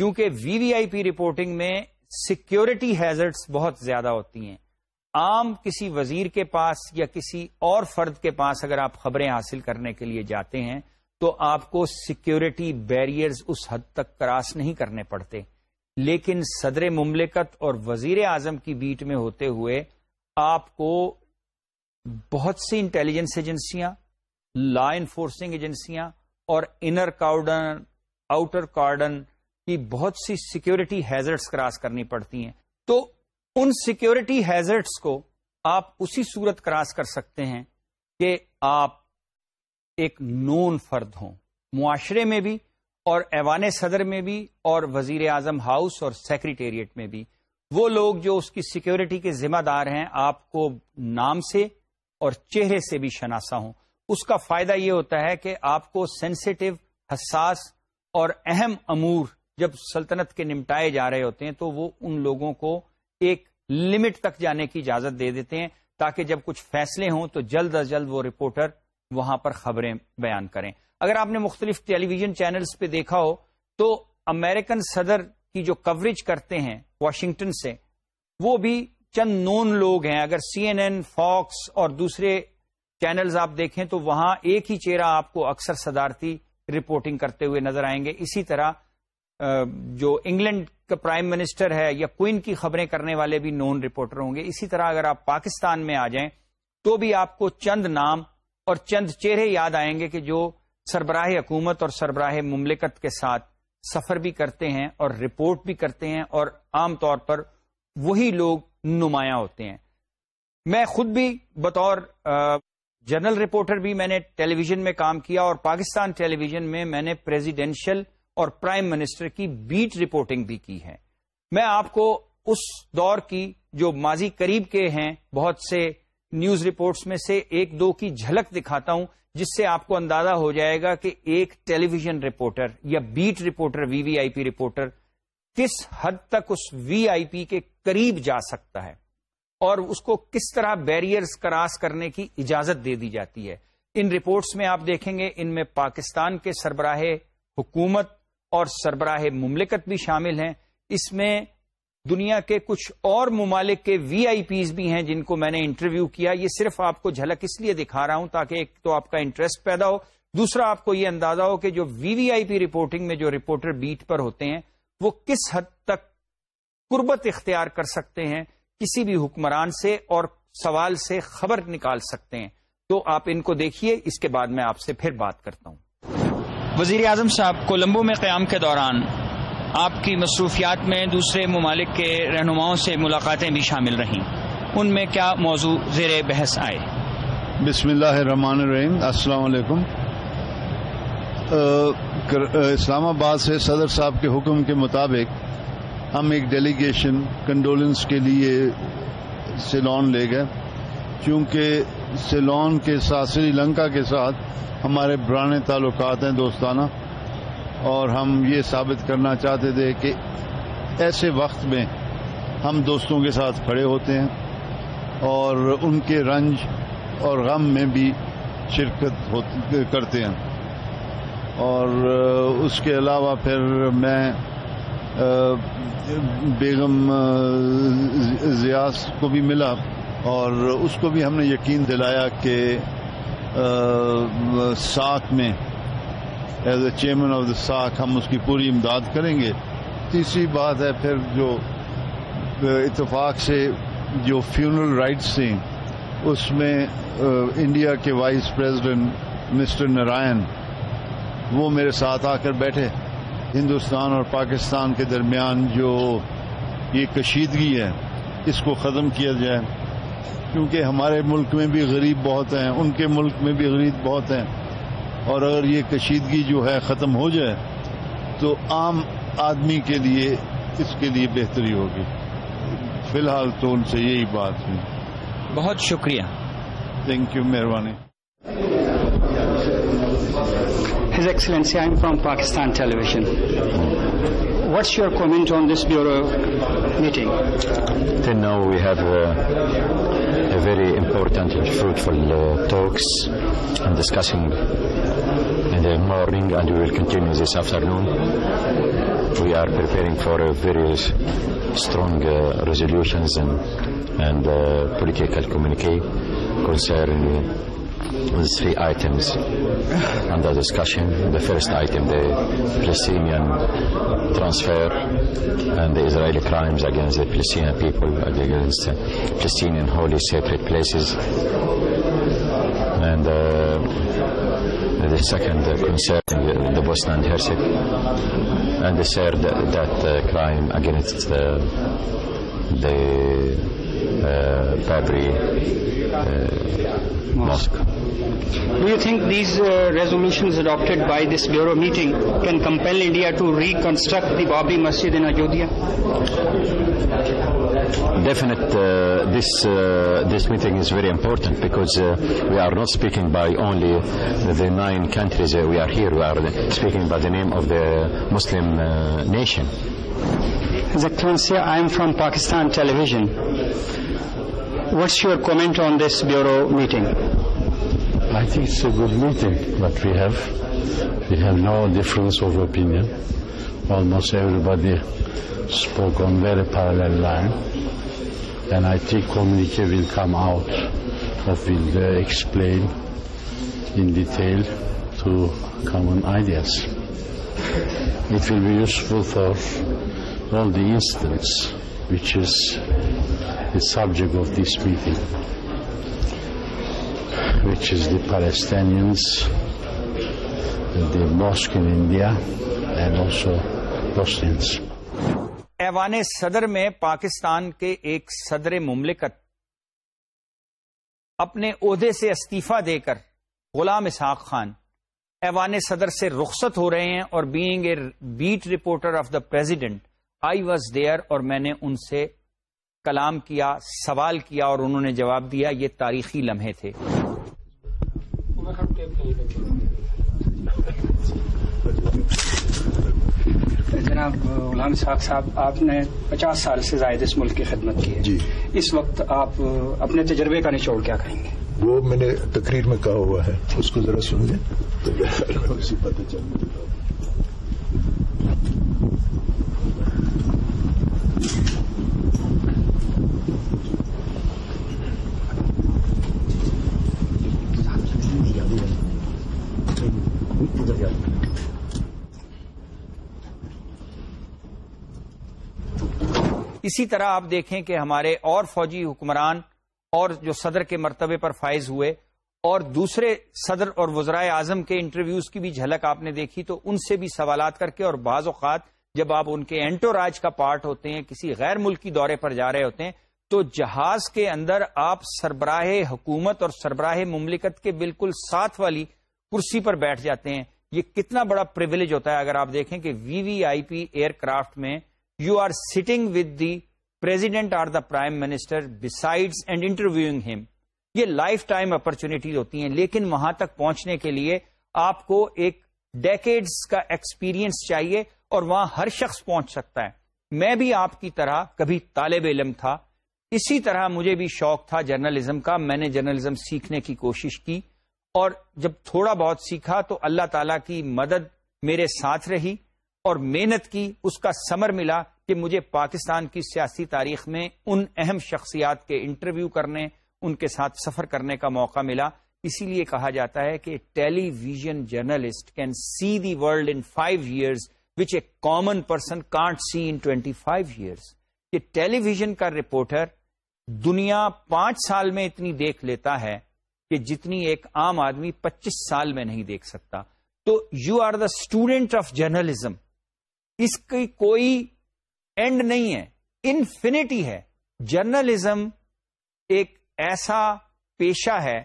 کیونکہ V V I P reporting میں سیکیورٹی ہیزرٹس بہت زیادہ ہوتی ہیں عام کسی وزیر کے پاس یا کسی اور فرد کے پاس اگر آپ خبریں حاصل کرنے کے لیے جاتے ہیں تو آپ کو سیکیورٹی بیریئرز اس حد تک کراس نہیں کرنے پڑتے لیکن صدر مملکت اور وزیر اعظم کی بیٹ میں ہوتے ہوئے آپ کو بہت سی انٹیلیجنس ایجنسیاں لا انفورسنگ ایجنسیاں اور انر کارڈن آؤٹر کارڈن کی بہت سی سیکورٹی کراس کرنی پڑتی ہیں تو ان سیکورٹی کو آپ اسی صورت کراس کر سکتے ہیں کہ آپ ایک نون فرد ہوں معاشرے میں بھی اور ایوان صدر میں بھی اور وزیر اعظم ہاؤس اور سیکریٹریٹ میں بھی وہ لوگ جو اس کی سیکورٹی کے ذمہ دار ہیں آپ کو نام سے اور چہرے سے بھی شناسا ہوں اس کا فائدہ یہ ہوتا ہے کہ آپ کو سینسیٹیو حساس اور اہم امور جب سلطنت کے نمٹائے جا رہے ہوتے ہیں تو وہ ان لوگوں کو ایک لمٹ تک جانے کی اجازت دے دیتے ہیں تاکہ جب کچھ فیصلے ہوں تو جلد از جلد وہ رپورٹر وہاں پر خبریں بیان کریں اگر آپ نے مختلف ٹیلی ویژن چینلز پہ دیکھا ہو تو امریکن صدر کی جو کوریج کرتے ہیں واشنگٹن سے وہ بھی چند نون لوگ ہیں اگر سی این این فاکس اور دوسرے چینلز آپ دیکھیں تو وہاں ایک ہی چہرہ آپ کو اکثر صدارتی رپورٹنگ کرتے ہوئے نظر آئیں گے اسی طرح جو انگلینڈ کا پرائم منسٹر ہے یا کوئن کی خبریں کرنے والے بھی نون رپورٹر ہوں گے اسی طرح اگر آپ پاکستان میں آ جائیں تو بھی آپ کو چند نام اور چند چہرے یاد آئیں گے کہ جو سربراہ حکومت اور سربراہ مملکت کے ساتھ سفر بھی کرتے ہیں اور رپورٹ بھی کرتے ہیں اور عام طور پر وہی لوگ نمایاں ہوتے ہیں میں خود بھی بطور جنرل رپورٹر بھی میں نے ٹیلی ویژن میں کام کیا اور پاکستان ٹیلی ویژن میں میں نے پریزیڈینشیل اور پرائم منسٹر کی بیٹ رپورٹنگ بھی کی ہے میں آپ کو اس دور کی جو ماضی قریب کے ہیں بہت سے نیوز رپورٹس میں سے ایک دو کی جھلک دکھاتا ہوں جس سے آپ کو اندازہ ہو جائے گا کہ ایک ٹیلی ویژن رپورٹر یا beat reporter V V I P reporter کس حد تک اس وی آئی پی کے قریب جا سکتا ہے اور اس کو کس طرح بیریئرز کراس کرنے کی اجازت دے دی جاتی ہے ان رپورٹس میں آپ دیکھیں گے ان میں پاکستان کے سربراہ حکومت اور سربراہ مملکت بھی شامل ہیں اس میں دنیا کے کچھ اور ممالک کے وی آئی پیز بھی ہیں جن کو میں نے انٹرویو کیا یہ صرف آپ کو جھلک اس لیے دکھا رہا ہوں تاکہ ایک تو آپ کا انٹرسٹ پیدا ہو دوسرا آپ کو یہ اندازہ ہو کہ جو وی وی آئی پی رپورٹنگ میں جو رپورٹر بیٹ پر ہوتے ہیں وہ کس حد تک قربت اختیار کر سکتے ہیں کسی بھی حکمران سے اور سوال سے خبر نکال سکتے ہیں تو آپ ان کو دیکھیے اس کے بعد میں آپ سے پھر بات کرتا ہوں وزیر اعظم صاحب کولمبو میں قیام کے دوران آپ کی مصروفیات میں دوسرے ممالک کے رہنماؤں سے ملاقاتیں بھی شامل رہیں ان میں کیا موضوع زیر بحث آئے بسم اللہ الرحمن الرحیم السلام علیکم اسلام آباد سے صدر صاحب کے حکم کے مطابق ہم ایک ڈیلیگیشن کنڈولنس کے لیے سیلون لے گئے چونکہ سیلون کے ساتھ سری لنکا کے ساتھ ہمارے پرانے تعلقات ہیں دوستانہ اور ہم یہ ثابت کرنا چاہتے تھے کہ ایسے وقت میں ہم دوستوں کے ساتھ کھڑے ہوتے ہیں اور ان کے رنج اور غم میں بھی شرکت کرتے ہیں اور اس کے علاوہ پھر میں بیگم زیاس کو بھی ملا اور اس کو بھی ہم نے یقین دلایا کہ ساکھ میں as a chairman of the ساک ہم اس کی پوری امداد کریں گے تیسری بات ہے پھر جو اتفاق سے جو فیونرل رائٹس تھیں اس میں انڈیا کے وائس پریزیڈنٹ مسٹر نارائن وہ میرے ساتھ آ کر بیٹھے ہندوستان اور پاکستان کے درمیان جو یہ کشیدگی ہے اس کو ختم کیا جائے کیونکہ ہمارے ملک میں بھی غریب بہت ہیں ان کے ملک میں بھی غریب بہت ہیں اور اگر یہ کشیدگی جو ہے ختم ہو جائے تو عام آدمی کے لیے اس کے لیے بہتری ہوگی فی الحال تو ان سے یہی بات ہوئی بہت شکریہ تھینک یو مہربانی His Excellency, I'm from Pakistan Television. What's your comment on this Bureau meeting? Till now we have uh, a very important and fruitful uh, talks and discussing in the morning, and we will continue this afternoon. We are preparing for uh, very strong resolutions and political communique concerning three aims and discussion the first I Palestinian transfer and the Israeli crimes against the Palestinian people against Christian holy separate places crime against February Moscow Do you think these uh, resolutions adopted by this Bureau meeting can compel India to reconstruct the Babri Masjid in Ayodhya? Definite. Uh, uh, this meeting is very important because we are not speaking by only the 9 countries we are here. We are speaking by the name of the Muslim nation. His Excellency, I am from Pakistan Television. What's your comment on this Bureau meeting? I think it's a good meeting that we have no difference of opinion. Almost everybody spoke on very parallel line, and I think communique will come out that will uh, explain in detail to common ideas. It will be useful for all the incidents which is the subject of this meeting. which is the the Palestinians, mosque in India, and also Bosnians. ایوان صدر میں پاکستان کے ایک صدر مملکت اپنے عہدے سے استعفی دے کر غلام اسحاق خان ایوان صدر سے رخصت ہو رہے ہیں اور being a beat reporter of the president I was there اور میں نے ان سے کلام کیا سوال کیا اور انہوں نے جواب دیا یہ تاریخی لمحے تھے غلام شاق صاحب آپ نے پچاس سال سے زائد اس ملک کی خدمت کی ہے جی اس وقت آپ اپنے تجربے کا نچوڑ کیا کہیں گے وہ میں نے تقریر میں کہا ہوا ہے اس کو ذرا لیں تو پتہ چل اسی طرح آپ دیکھیں کہ ہمارے اور فوجی حکمران اور جو صدر کے مرتبے پر فائز ہوئے اور دوسرے صدر اور وزرائے اعظم کے انٹرویوز کی بھی جھلک آپ نے دیکھی تو ان سے بھی سوالات کر کے اور بعض اوقات جب آپ ان کے اینٹو راج کا پارٹ ہوتے ہیں کسی غیر ملکی دورے پر جا رہے ہوتے ہیں تو جہاز کے اندر آپ سربراہ حکومت اور سربراہ مملکت کے بالکل ساتھ والی کرسی پر بیٹھ جاتے ہیں یہ کتنا بڑا پرولیج ہوتا ہے اگر آپ دیکھیں کہ V V I P aircraft میں you are sitting with the president or the prime minister lifetime opportunities ہوتی ہیں لیکن وہاں تک پہنچنے کے لیے آپ کو ایک ڈیکیڈس کا ایکسپیرئنس چاہیے اور وہاں ہر شخص پہنچ سکتا ہے میں بھی آپ کی طرح کبھی طالب علم تھا اسی طرح مجھے بھی شوق تھا جرنلزم کا میں نے جرنلزم سیکھنے کی کوشش کی اور جب تھوڑا بہت سیکھا تو اللہ تعالیٰ کی مدد میرے ساتھ رہی اور محنت کی اس کا سمر ملا کہ مجھے پاکستان کی سیاسی تاریخ میں ان اہم شخصیات کے انٹرویو کرنے ان کے ساتھ سفر کرنے کا موقع ملا اسی لیے کہا جاتا ہے کہ television journalist can see the world in five years which a common person can't see in twenty five years کہ ٹیلی ویژن کا رپورٹر دنیا پانچ سال میں اتنی دیکھ لیتا ہے کہ جتنی ایک عام آدمی پچیس سال میں نہیں دیکھ سکتا تو you are the student of journalism اس کی کوئی اینڈ نہیں ہے انفینٹی ہے جرنلزم ایک ایسا پیشہ ہے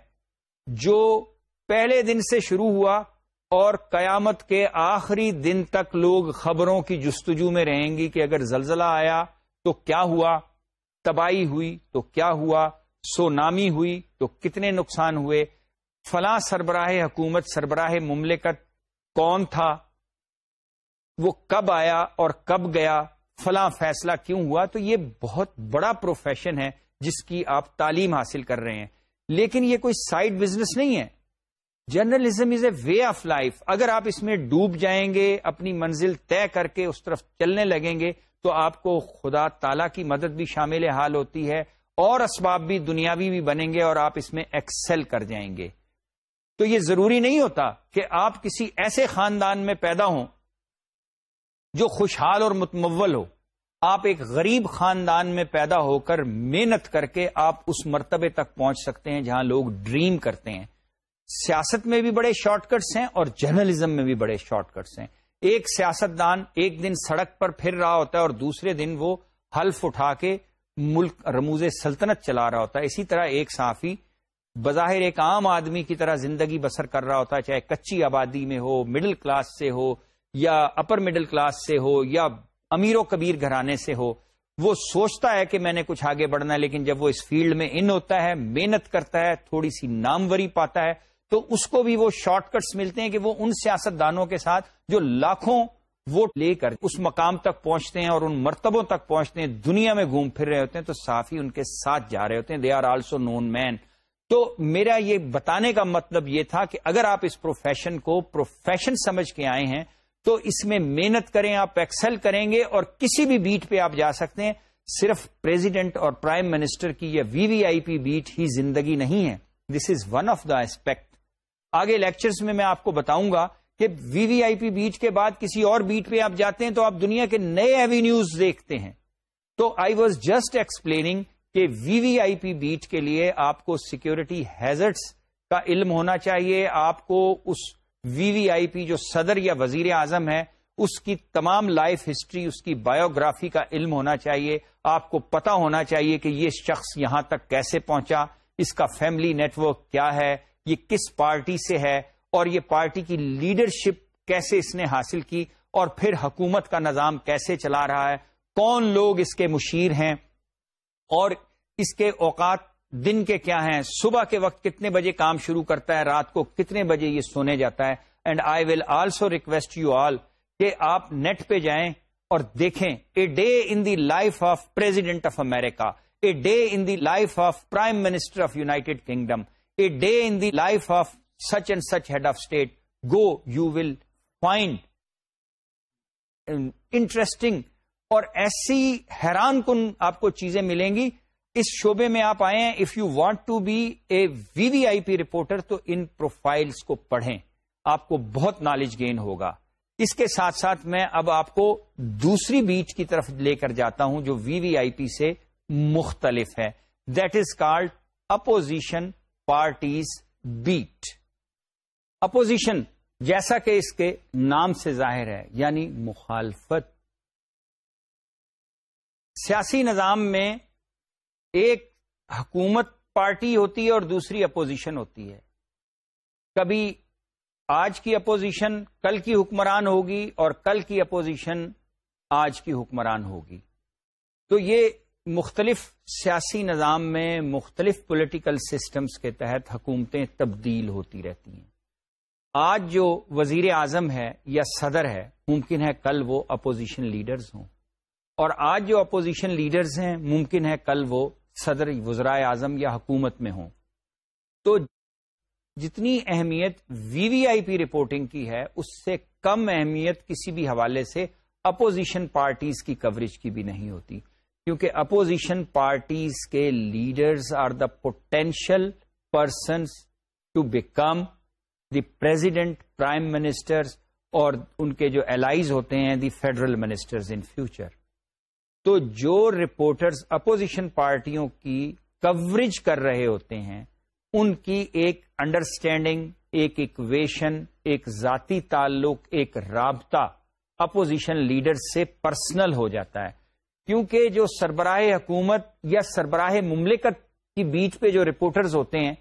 جو پہلے دن سے شروع ہوا اور قیامت کے آخری دن تک لوگ خبروں کی جستجو میں رہیں گی کہ اگر زلزلہ آیا تو کیا ہوا تباہی ہوئی تو کیا ہوا سونامی ہوئی تو کتنے نقصان ہوئے فلاں سربراہ حکومت سربراہ مملکت کون تھا وہ کب آیا اور کب گیا فلاں فیصلہ کیوں ہوا تو یہ بہت بڑا پروفیشن ہے جس کی آپ تعلیم حاصل کر رہے ہیں لیکن یہ کوئی سائڈ بزنس نہیں ہے journalism is a way of life اگر آپ اس میں ڈوب جائیں گے اپنی منزل طے کر کے اس طرف چلنے لگیں گے تو آپ کو خدا تعالی کی مدد بھی شامل حال ہوتی ہے اور اسباب بھی دنیاوی بھی بنیں گے اور آپ اس میں ایکسل کر جائیں گے تو یہ ضروری نہیں ہوتا کہ آپ کسی ایسے خاندان میں پیدا ہوں جو خوشحال اور متمول ہو آپ ایک غریب خاندان میں پیدا ہو کر محنت کر کے آپ اس مرتبے تک پہنچ سکتے ہیں جہاں لوگ ڈریم کرتے ہیں سیاست میں بھی بڑے شارٹ کٹس ہیں اور جرنلزم میں بھی بڑے شارٹ کٹس ہیں ایک سیاست دان ایک دن سڑک پر پھر رہا ہوتا ہے اور دوسرے دن وہ حلف اٹھا کے ملک رموز سلطنت چلا رہا ہوتا ہے اسی طرح ایک صحافی بظاہر ایک عام آدمی کی طرح زندگی بسر کر رہا ہوتا ہے چاہے کچی آبادی میں ہو مڈل کلاس سے ہو یا اپر مڈل کلاس سے ہو یا امیر و کبیر گھرانے سے ہو وہ سوچتا ہے کہ میں نے کچھ آگے بڑھنا ہے لیکن جب وہ اس فیلڈ میں ان ہوتا ہے محنت کرتا ہے تھوڑی سی ناموری پاتا ہے تو اس کو بھی وہ شارٹ کٹس ملتے ہیں کہ وہ ان سیاست دانوں کے ساتھ جو لاکھوں ووٹ لے کر اس مقام تک پہنچتے ہیں اور ان مرتبوں تک پہنچتے ہیں دنیا میں گھوم پھر رہے ہوتے ہیں تو صاف ہی ان کے ساتھ جا رہے ہوتے ہیں دے آر آلسو نون مین تو میرا یہ بتانے کا مطلب یہ تھا کہ اگر آپ اس پروفیشن کو پروفیشن سمجھ کے آئے ہیں تو اس میں محنت کریں آپ ایکسل کریں گے اور کسی بھی بیٹ پہ آپ جا سکتے ہیں صرف پریزیڈنٹ اور پرائم منسٹر کی یہ وی وی آئی پی بیٹ ہی زندگی نہیں ہے this is one of the aspect آگے لیکچرز میں میں آپ کو بتاؤں گا کہ V V I P bat کے بعد کسی اور بیٹ پہ آپ جاتے ہیں تو آپ دنیا کے نئے ایوینیوز دیکھتے ہیں تو آئی واز جسٹ ایکسپلیننگ کہ V V I P bat کے لیے آپ کو سیکورٹی ہیزرٹس کا علم ہونا چاہیے آپ کو اس وی وی آئی پی جو صدر یا وزیر اعظم ہے اس کی تمام لائف ہسٹری اس کی بایوگرافی کا علم ہونا چاہیے آپ کو پتا ہونا چاہیے کہ یہ شخص یہاں تک کیسے پہنچا اس کا فیملی نیٹ ورک کیا ہے یہ کس پارٹی سے ہے اور یہ پارٹی کی لیڈرشپ کیسے اس نے حاصل کی اور پھر حکومت کا نظام کیسے چلا رہا ہے کون لوگ اس کے مشیر ہیں اور اس کے اوقات دن کے کیا ہیں صبح کے وقت کتنے بجے کام شروع کرتا ہے رات کو کتنے بجے یہ سونے جاتا ہے and I will also request you all کہ آپ نیٹ پہ جائیں اور دیکھیں a day in the life of president of America a day in the life of prime minister of United Kingdom a day in the life of such and such head of state go you will find interesting اور ایسی حیران کن آپ کو چیزیں ملیں گی اس شعبے میں آپ آئے ہیں if you want to be a V V I P reporter تو ان پروفائلز کو پڑھیں آپ کو بہت نالج گین ہوگا اس کے ساتھ ساتھ میں اب آپ کو دوسری بیچ کی طرف لے کر جاتا ہوں جو وی وی آئی پی سے مختلف ہے that is called opposition parties beat opposition جیسا کہ اس کے نام سے ظاہر ہے یعنی مخالفت سیاسی نظام میں ایک حکومت پارٹی ہوتی ہے اور دوسری اپوزیشن ہوتی ہے کبھی آج کی اپوزیشن کل کی حکمران ہوگی اور کل کی اپوزیشن آج کی حکمران ہوگی تو یہ مختلف سیاسی نظام میں مختلف پولیٹیکل سسٹمز کے تحت حکومتیں تبدیل ہوتی رہتی ہیں آج جو وزیر اعظم ہے یا صدر ہے ممکن ہے کل وہ اپوزیشن لیڈرز ہوں اور آج جو اپوزیشن لیڈرز ہیں ممکن ہے کل وہ صدر وزرائے اعظم یا حکومت میں ہوں تو جتنی اہمیت وی وی آئی پی رپورٹنگ کی ہے اس سے کم اہمیت کسی بھی حوالے سے اپوزیشن پارٹیز کی کوریج کی بھی نہیں ہوتی کیونکہ اپوزیشن پارٹیز کے leaders are the potential persons to become the president prime ministers اور ان کے جو الائز ہوتے ہیں the federal ministers in future تو جو رپورٹرز اپوزیشن پارٹیوں کی کوریج کر رہے ہوتے ہیں ان کی ایک انڈرسٹینڈنگ ایک اکویشن ایک ذاتی تعلق ایک رابطہ اپوزیشن لیڈر سے پرسنل ہو جاتا ہے کیونکہ جو سربراہ حکومت یا سربراہ مملکت کی بیچ پہ جو رپورٹرز ہوتے ہیں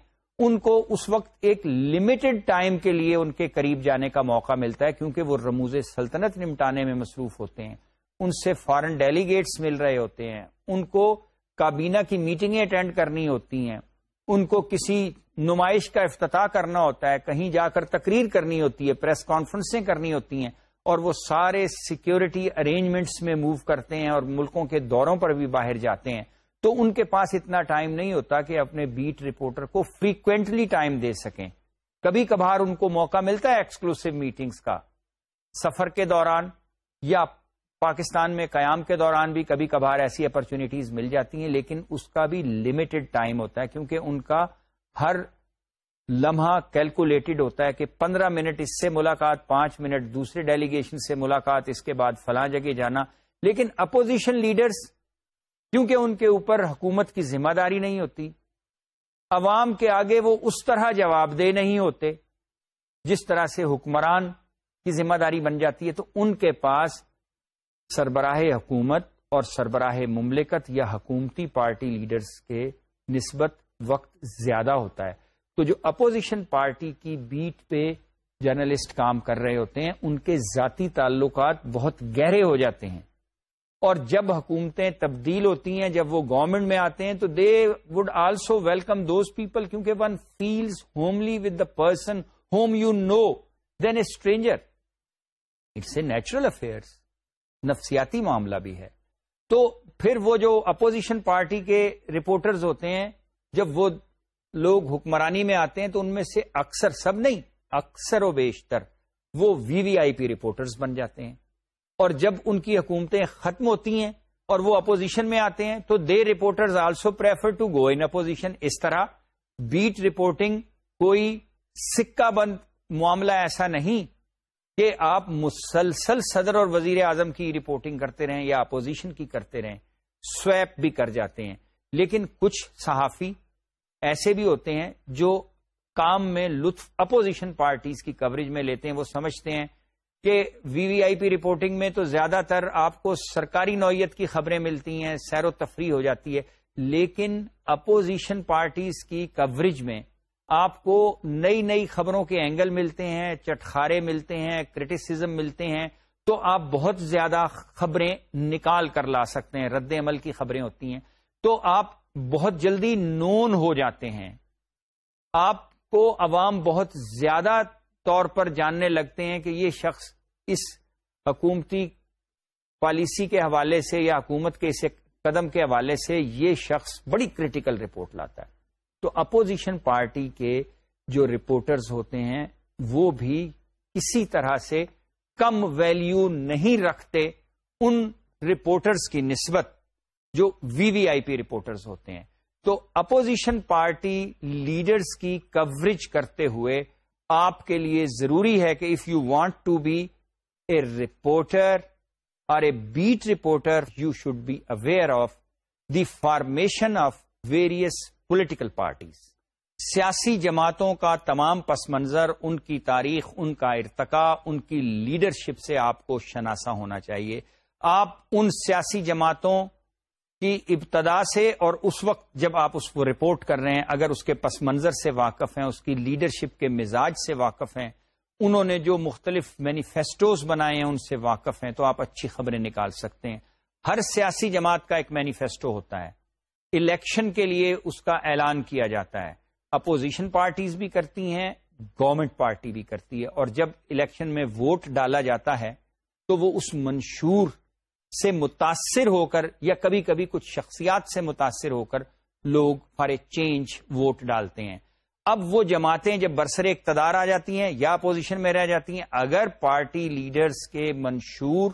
ان کو اس وقت ایک لمیٹڈ ٹائم کے لیے ان کے قریب جانے کا موقع ملتا ہے کیونکہ وہ رموز سلطنت نمٹانے میں مصروف ہوتے ہیں ان سے فارن ڈیلیگیٹس مل رہے ہوتے ہیں ان کو کابینہ کی میٹنگیں اٹینڈ کرنی ہوتی ہیں ان کو کسی نمائش کا افتتاح کرنا ہوتا ہے کہیں جا کر تقریر کرنی ہوتی ہے پریس کانفرنسیں کرنی ہوتی ہیں اور وہ سارے سیکیورٹی ارینجمنٹس میں موو کرتے ہیں اور ملکوں کے دوروں پر بھی باہر جاتے ہیں تو ان کے پاس اتنا ٹائم نہیں ہوتا کہ اپنے بیٹ رپورٹر کو فریکوینٹلی ٹائم دے سکیں کبھی کبھار ان کو موقع ملتا ہے ایکسکلوسو میٹنگز کا سفر کے دوران یا پاکستان میں قیام کے دوران بھی کبھی کبھار ایسی اپرچونیٹیز مل جاتی ہیں لیکن اس کا بھی لمیٹڈ ٹائم ہوتا ہے کیونکہ ان کا ہر لمحہ کیلکولیٹڈ ہوتا ہے کہ پندرہ منٹ اس سے ملاقات پانچ منٹ دوسرے ڈیلیگیشن سے ملاقات اس کے بعد فلاں جگہ جانا لیکن اپوزیشن لیڈرز کیونکہ ان کے اوپر حکومت کی ذمہ داری نہیں ہوتی عوام کے آگے وہ اس طرح جواب دہ نہیں ہوتے جس طرح سے حکمران کی ذمہ داری بن جاتی ہے تو ان کے پاس سربراہ حکومت اور سربراہ مملکت یا حکومتی پارٹی لیڈرز کے نسبت وقت زیادہ ہوتا ہے تو جو اپوزیشن پارٹی کی بیٹ پہ جرنلسٹ کام کر رہے ہوتے ہیں ان کے ذاتی تعلقات بہت گہرے ہو جاتے ہیں اور جب حکومتیں تبدیل ہوتی ہیں جب وہ گورنمنٹ میں آتے ہیں تو they would also welcome those people کیونکہ one feels homely with the person whom you know than a stranger it's a natural affairs نفسیاتی معاملہ بھی ہے تو پھر وہ جو اپوزیشن پارٹی کے رپورٹرز ہوتے ہیں جب وہ لوگ حکمرانی میں آتے ہیں تو ان میں سے اکثر سب نہیں اکثر و بیشتر وہ وی وی آئی پی رپورٹرز بن جاتے ہیں اور جب ان کی حکومتیں ختم ہوتی ہیں اور وہ اپوزیشن میں آتے ہیں تو they reporters also prefer to go in opposition اس طرح بیٹ رپورٹنگ کوئی سکہ بند معاملہ ایسا نہیں کہ آپ مسلسل صدر اور وزیر اعظم کی رپورٹنگ کرتے رہیں یا اپوزیشن کی کرتے رہیں سویپ بھی کر جاتے ہیں لیکن کچھ صحافی ایسے بھی ہوتے ہیں جو کام میں لطف اپوزیشن پارٹیز کی کوریج میں لیتے ہیں وہ سمجھتے ہیں کہ V V I P reporting میں تو زیادہ تر آپ کو سرکاری نوعیت کی خبریں ملتی ہیں سیر و تفریح ہو جاتی ہے لیکن اپوزیشن پارٹیز کی کوریج میں آپ کو نئی نئی خبروں کے اینگل ملتے ہیں چٹخارے ملتے ہیں کریٹیسم ملتے ہیں تو آپ بہت زیادہ خبریں نکال کر لا سکتے ہیں رد عمل کی خبریں ہوتی ہیں تو آپ بہت جلدی نون ہو جاتے ہیں آپ کو عوام بہت زیادہ طور پر جاننے لگتے ہیں کہ یہ شخص اس حکومتی پالیسی کے حوالے سے یا حکومت کے اس قدم کے حوالے سے یہ شخص بڑی کرٹیکل رپورٹ لاتا ہے تو اپوزیشن پارٹی کے جو رپورٹرز ہوتے ہیں وہ بھی کسی طرح سے کم ویلیو نہیں رکھتے ان رپورٹرز کی نسبت جو وی وی آئی پی رپورٹرز ہوتے ہیں تو اپوزیشن پارٹی لیڈرز کی کوریج کرتے ہوئے آپ کے لیے ضروری ہے کہ if you want to be a reporter اور a beat reporter you should be aware of the formation of various political parties سیاسی جماعتوں کا تمام پس منظر ان کی تاریخ ان کا ارتقا ان کی لیڈرشپ سے آپ کو شناسا ہونا چاہیے آپ ان سیاسی جماعتوں کی ابتدا سے اور اس وقت جب آپ اس کو رپورٹ کر رہے ہیں اگر اس کے پس منظر سے واقف ہیں اس کی لیڈرشپ کے مزاج سے واقف ہیں انہوں نے جو مختلف مینیفیسٹوز بنائے ہیں ان سے واقف ہیں تو آپ اچھی خبریں نکال سکتے ہیں ہر سیاسی جماعت کا ایک مینیفیسٹو ہوتا ہے الیکشن کے لیے اس کا اعلان کیا جاتا ہے اپوزیشن پارٹیز بھی کرتی ہیں گورنمنٹ پارٹی بھی کرتی ہے اور جب الیکشن میں ووٹ ڈالا جاتا ہے تو وہ اس منشور سے متاثر ہو کر یا کبھی کبھی کچھ شخصیات سے متاثر ہو کر لوگ فار اے چینج ووٹ ڈالتے ہیں اب وہ جماعتیں جب برسر اقتدار آ جاتی ہیں یا اپوزیشن میں رہ جاتی ہیں اگر پارٹی لیڈرز کے منشور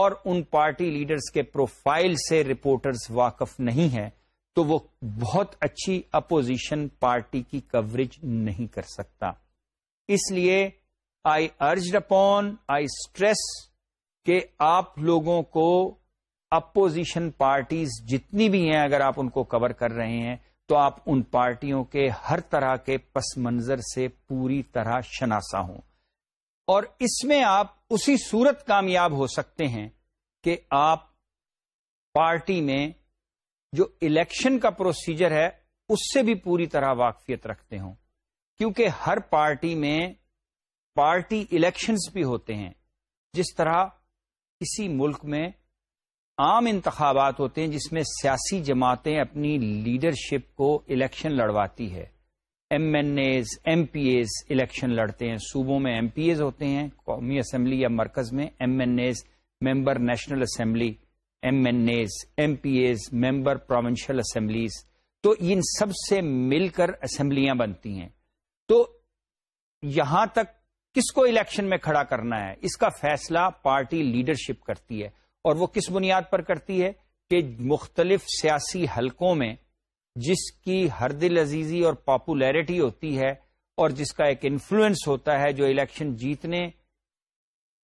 اور ان پارٹی لیڈرز کے پروفائل سے رپورٹرز واقف نہیں ہیں تو وہ بہت اچھی اپوزیشن پارٹی کی کوریج نہیں کر سکتا اس لیے آئی ارجڈ اپون آئی اسٹریس کہ آپ لوگوں کو اپوزیشن پارٹیز جتنی بھی ہیں اگر آپ ان کو کور کر رہے ہیں تو آپ ان پارٹیوں کے ہر طرح کے پس منظر سے پوری طرح شناسا ہوں اور اس میں آپ اسی صورت کامیاب ہو سکتے ہیں کہ آپ پارٹی میں جو الیکشن کا پروسیجر ہے اس سے بھی پوری طرح واقفیت رکھتے ہوں کیونکہ ہر پارٹی میں پارٹی الیکشنز بھی ہوتے ہیں جس طرح کسی ملک میں عام انتخابات ہوتے ہیں جس میں سیاسی جماعتیں اپنی لیڈرشپ کو الیکشن لڑواتی ہے M N As M P As election لڑتے ہیں صوبوں میں ایم پی ایز ہوتے ہیں قومی اسمبلی یا مرکز میں M N As member national assembly M N As M P As member provincial assemblies تو ان سب سے مل کر اسمبلیاں بنتی ہیں تو یہاں تک کس کو الیکشن میں کھڑا کرنا ہے اس کا فیصلہ پارٹی لیڈرشپ کرتی ہے اور وہ کس بنیاد پر کرتی ہے کہ مختلف سیاسی حلقوں میں جس کی ہر دل عزیزی اور پاپولیرٹی ہوتی ہے اور جس کا ایک انفلوئنس ہوتا ہے جو الیکشن جیتنے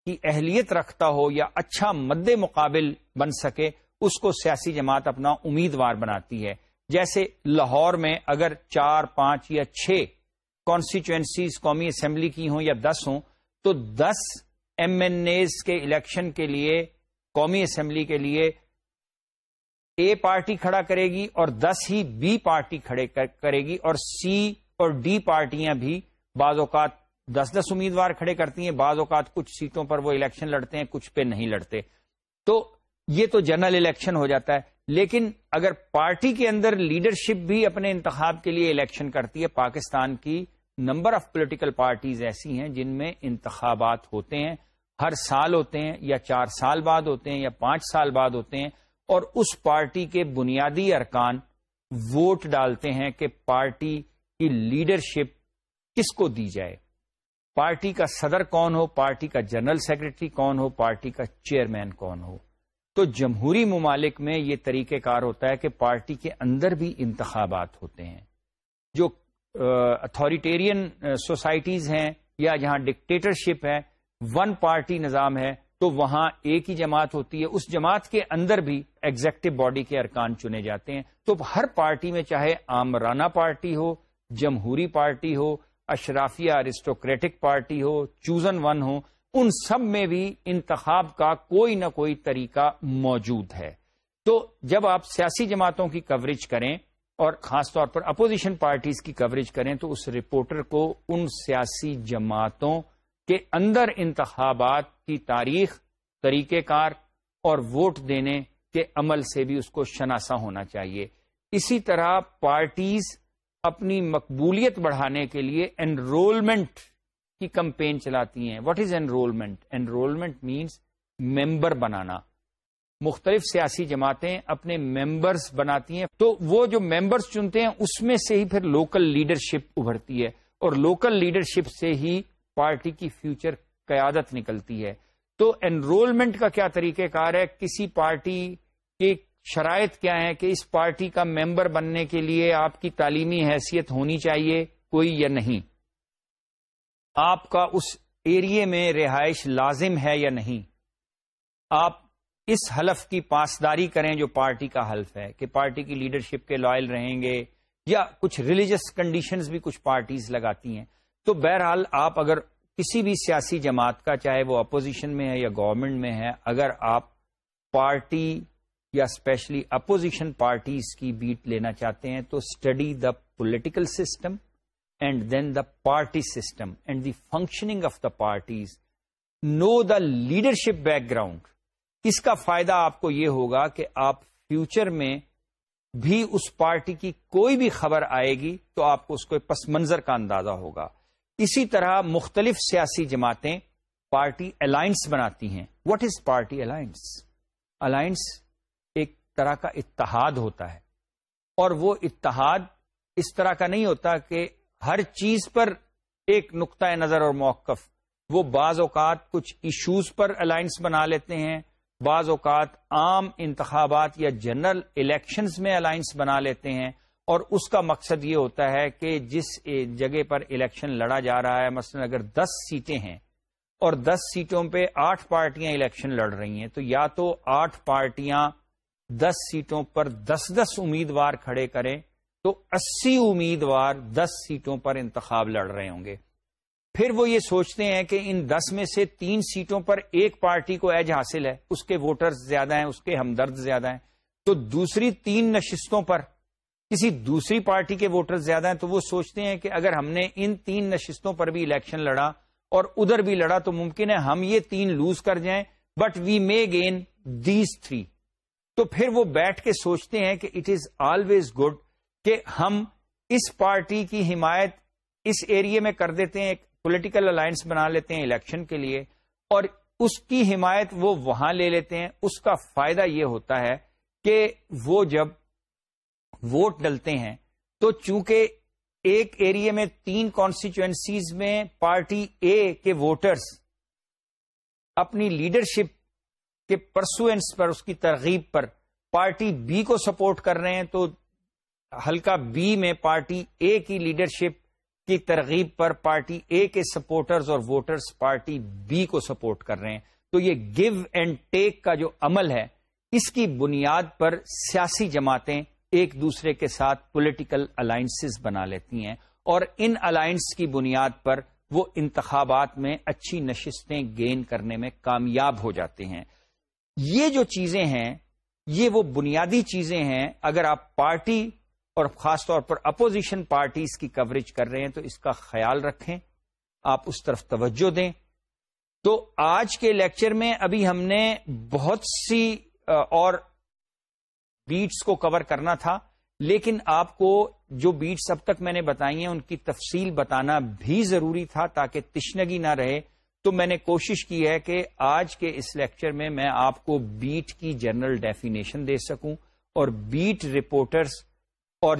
کی اہلیت رکھتا ہو یا اچھا مد مقابل بن سکے اس کو سیاسی جماعت اپنا امیدوار بناتی ہے جیسے لاہور میں اگر چار پانچ یا چھ کانسٹیچوئنسیز قومی اسمبلی کی ہوں یا دس ہوں تو دس ایم این ایز کے الیکشن کے لیے قومی اسمبلی کے لیے اے پارٹی کھڑا کرے گی اور دس ہی بی پارٹی کھڑے کرے گی اور سی اور ڈی پارٹیاں بھی بعض اوقات دس دس امیدوار کھڑے کرتی ہیں بعض اوقات کچھ سیٹوں پر وہ الیکشن لڑتے ہیں کچھ پہ نہیں لڑتے تو یہ تو جنرل الیکشن ہو جاتا ہے لیکن اگر پارٹی کے اندر لیڈرشپ بھی اپنے انتخاب کے لیے الیکشن کرتی ہے پاکستان کی نمبر آف پولیٹیکل پارٹیز ایسی ہیں جن میں انتخابات ہوتے ہیں ہر سال ہوتے ہیں یا چار سال بعد ہوتے ہیں یا پانچ سال بعد ہوتے ہیں اور اس پارٹی کے بنیادی ارکان ووٹ ڈالتے ہیں کہ پارٹی کی لیڈرشپ کس کو دی جائے پارٹی کا صدر کون ہو پارٹی کا جنرل سیکرٹری کون ہو پارٹی کا چیئرمین کون ہو تو جمہوری ممالک میں یہ طریقہ کار ہوتا ہے کہ پارٹی کے اندر بھی انتخابات ہوتے ہیں جو اتھارٹیرین سوسائٹیز ہیں یا جہاں ڈکٹیٹرشپ ہے ون پارٹی نظام ہے تو وہاں ایک ہی جماعت ہوتی ہے اس جماعت کے اندر بھی ایگزیکٹو باڈی کے ارکان چنے جاتے ہیں تو ہر پارٹی میں چاہے آمرانہ پارٹی ہو جمہوری پارٹی ہو اشرافیہ ارسٹوکریٹک پارٹی ہو چوزن ون ہو ان سب میں بھی انتخاب کا کوئی نہ کوئی طریقہ موجود ہے تو جب آپ سیاسی جماعتوں کی کوریج کریں اور خاص طور پر اپوزیشن پارٹیز کی کوریج کریں تو اس رپورٹر کو ان سیاسی جماعتوں کے اندر انتخابات کی تاریخ طریقہ کار اور ووٹ دینے کے عمل سے بھی اس کو شناسا ہونا چاہیے اسی طرح پارٹیز اپنی مقبولیت بڑھانے کے لیے انرولمنٹ کی کمپین چلاتی ہیں what is enrollment enrollment means member بنانا مختلف سیاسی جماعتیں اپنے ممبرس بناتی ہیں تو وہ جو ممبرس چنتے ہیں اس میں سے ہی پھر لوکل لیڈرشپ ابھرتی ہے اور لوکل لیڈرشپ سے ہی پارٹی کی فیوچر قیادت نکلتی ہے تو انرولمنٹ کا کیا طریقہ کار ہے کسی پارٹی کے شرائط کیا ہے کہ اس پارٹی کا ممبر بننے کے لیے آپ کی تعلیمی حیثیت ہونی چاہیے کوئی یا نہیں آپ کا اس ایریے میں رہائش لازم ہے یا نہیں آپ اس حلف کی پاسداری کریں جو پارٹی کا حلف ہے کہ پارٹی کی لیڈرشپ کے لائل رہیں گے یا کچھ ریلیجس کنڈیشنز بھی کچھ پارٹیز لگاتی ہیں تو بہرحال آپ اگر کسی بھی سیاسی جماعت کا چاہے وہ اپوزیشن میں ہے یا گورنمنٹ میں ہے اگر آپ پارٹی یا اسپیشلی اپوزیشن پارٹیز کی بیٹ لینا چاہتے ہیں تو study the political system and then the party system and the functioning of the parties know the leadership background اس کا فائدہ آپ کو یہ ہوگا کہ آپ فیوچر میں بھی اس پارٹی کی کوئی بھی خبر آئے گی تو آپ کو اس کو پس منظر کا اندازہ ہوگا اسی طرح مختلف سیاسی جماعتیں پارٹی الائنس بناتی ہیں what is party alliance alliance طرح کا اتحاد ہوتا ہے اور وہ اتحاد اس طرح کا نہیں ہوتا کہ ہر چیز پر ایک نقطۂ نظر اور موقف وہ بعض اوقات کچھ ایشوز پر الائنس بنا لیتے ہیں بعض اوقات عام انتخابات یا جنرل الیکشنز میں الائنس بنا لیتے ہیں اور اس کا مقصد یہ ہوتا ہے کہ جس جگہ پر الیکشن لڑا جا رہا ہے مثلا اگر دس سیٹیں ہیں اور دس سیٹوں پہ آٹھ پارٹیاں الیکشن لڑ رہی ہیں تو یا تو آٹھ پارٹیاں دس سیٹوں پر دس دس امیدوار کھڑے کریں تو اسی امیدوار دس سیٹوں پر انتخاب لڑ رہے ہوں گے پھر وہ یہ سوچتے ہیں کہ ان دس میں سے تین سیٹوں پر ایک پارٹی کو ایج حاصل ہے اس کے ووٹر زیادہ ہیں اس کے ہمدرد زیادہ ہیں تو دوسری تین نشستوں پر کسی دوسری پارٹی کے ووٹر زیادہ ہیں تو وہ سوچتے ہیں کہ اگر ہم نے ان تین نشستوں پر بھی الیکشن لڑا اور ادھر بھی لڑا تو ممکن ہے ہم یہ تین لوز کر جائیں but we may gain these three تو پھر وہ بیٹھ کے سوچتے ہیں کہ اٹ از آلویز گڈ کہ ہم اس پارٹی کی حمایت اس ایریے میں کر دیتے ہیں ایک پولیٹیکل الائنس بنا لیتے ہیں الیکشن کے لیے اور اس کی حمایت وہ وہاں لے لیتے ہیں اس کا فائدہ یہ ہوتا ہے کہ وہ جب ووٹ ڈلتے ہیں تو چونکہ ایک ایریے میں تین کانسٹیچوئنسیز میں پارٹی اے کے ووٹرز اپنی لیڈرشپ پرسوئنس پر اس کی ترغیب پر پارٹی بی کو سپورٹ کر رہے ہیں تو ہلکا بی میں پارٹی اے کی لیڈرشپ کی ترغیب پر پارٹی اے کے سپورٹرز اور ووٹرز پارٹی بی کو سپورٹ کر رہے ہیں تو یہ گیو اینڈ ٹیک کا جو عمل ہے اس کی بنیاد پر سیاسی جماعتیں ایک دوسرے کے ساتھ پولیٹیکل الائنسز بنا لیتی ہیں اور ان الائنس کی بنیاد پر وہ انتخابات میں اچھی نشستیں گین کرنے میں کامیاب ہو جاتے ہیں یہ جو چیزیں ہیں یہ وہ بنیادی چیزیں ہیں اگر آپ پارٹی اور خاص طور پر اپوزیشن پارٹیز کی کوریج کر رہے ہیں تو اس کا خیال رکھیں آپ اس طرف توجہ دیں تو آج کے لیکچر میں ابھی ہم نے بہت سی اور بیٹس کو کور کرنا تھا لیکن آپ کو جو بیٹس اب تک میں نے بتائی ہیں ان کی تفصیل بتانا بھی ضروری تھا تاکہ تشنگی نہ رہے تو میں نے کوشش کی ہے کہ آج کے اس لیکچر میں میں آپ کو بیٹ کی جنرل ڈیفینیشن دے سکوں اور بیٹ رپورٹرز اور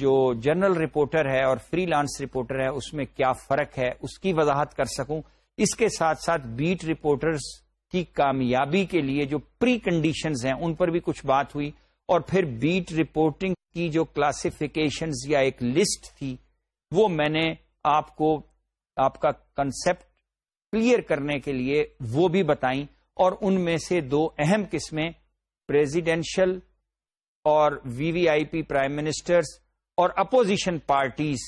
جو جنرل رپورٹر ہے اور فری لانس رپورٹر ہے اس میں کیا فرق ہے اس کی وضاحت کر سکوں اس کے ساتھ ساتھ بیٹ رپورٹرز کی کامیابی کے لیے جو پری کنڈیشنز ہیں ان پر بھی کچھ بات ہوئی اور پھر بیٹ رپورٹنگ کی جو کلاسیفیکیشنز یا ایک لسٹ تھی وہ میں نے آپ کو آپ کا کنسپٹ کلیئر کرنے کے لیے وہ بھی بتائیں اور ان میں سے دو اہم قسمیں پریزیڈینشل اور V V I P prime ministers اور اپوزیشن پارٹیز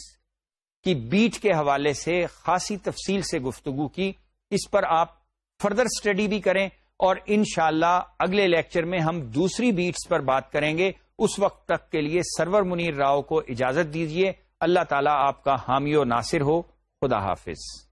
کی بیٹ کے حوالے سے خاصی تفصیل سے گفتگو کی اس پر آپ فردر اسٹڈی بھی کریں اور انشاءاللہ اگلے لیکچر میں ہم دوسری بیٹس پر بات کریں گے اس وقت تک کے لیے سرور منیر راؤ کو اجازت دیجیے اللہ تعالیٰ آپ کا حامی و ناصر ہو خدا حافظ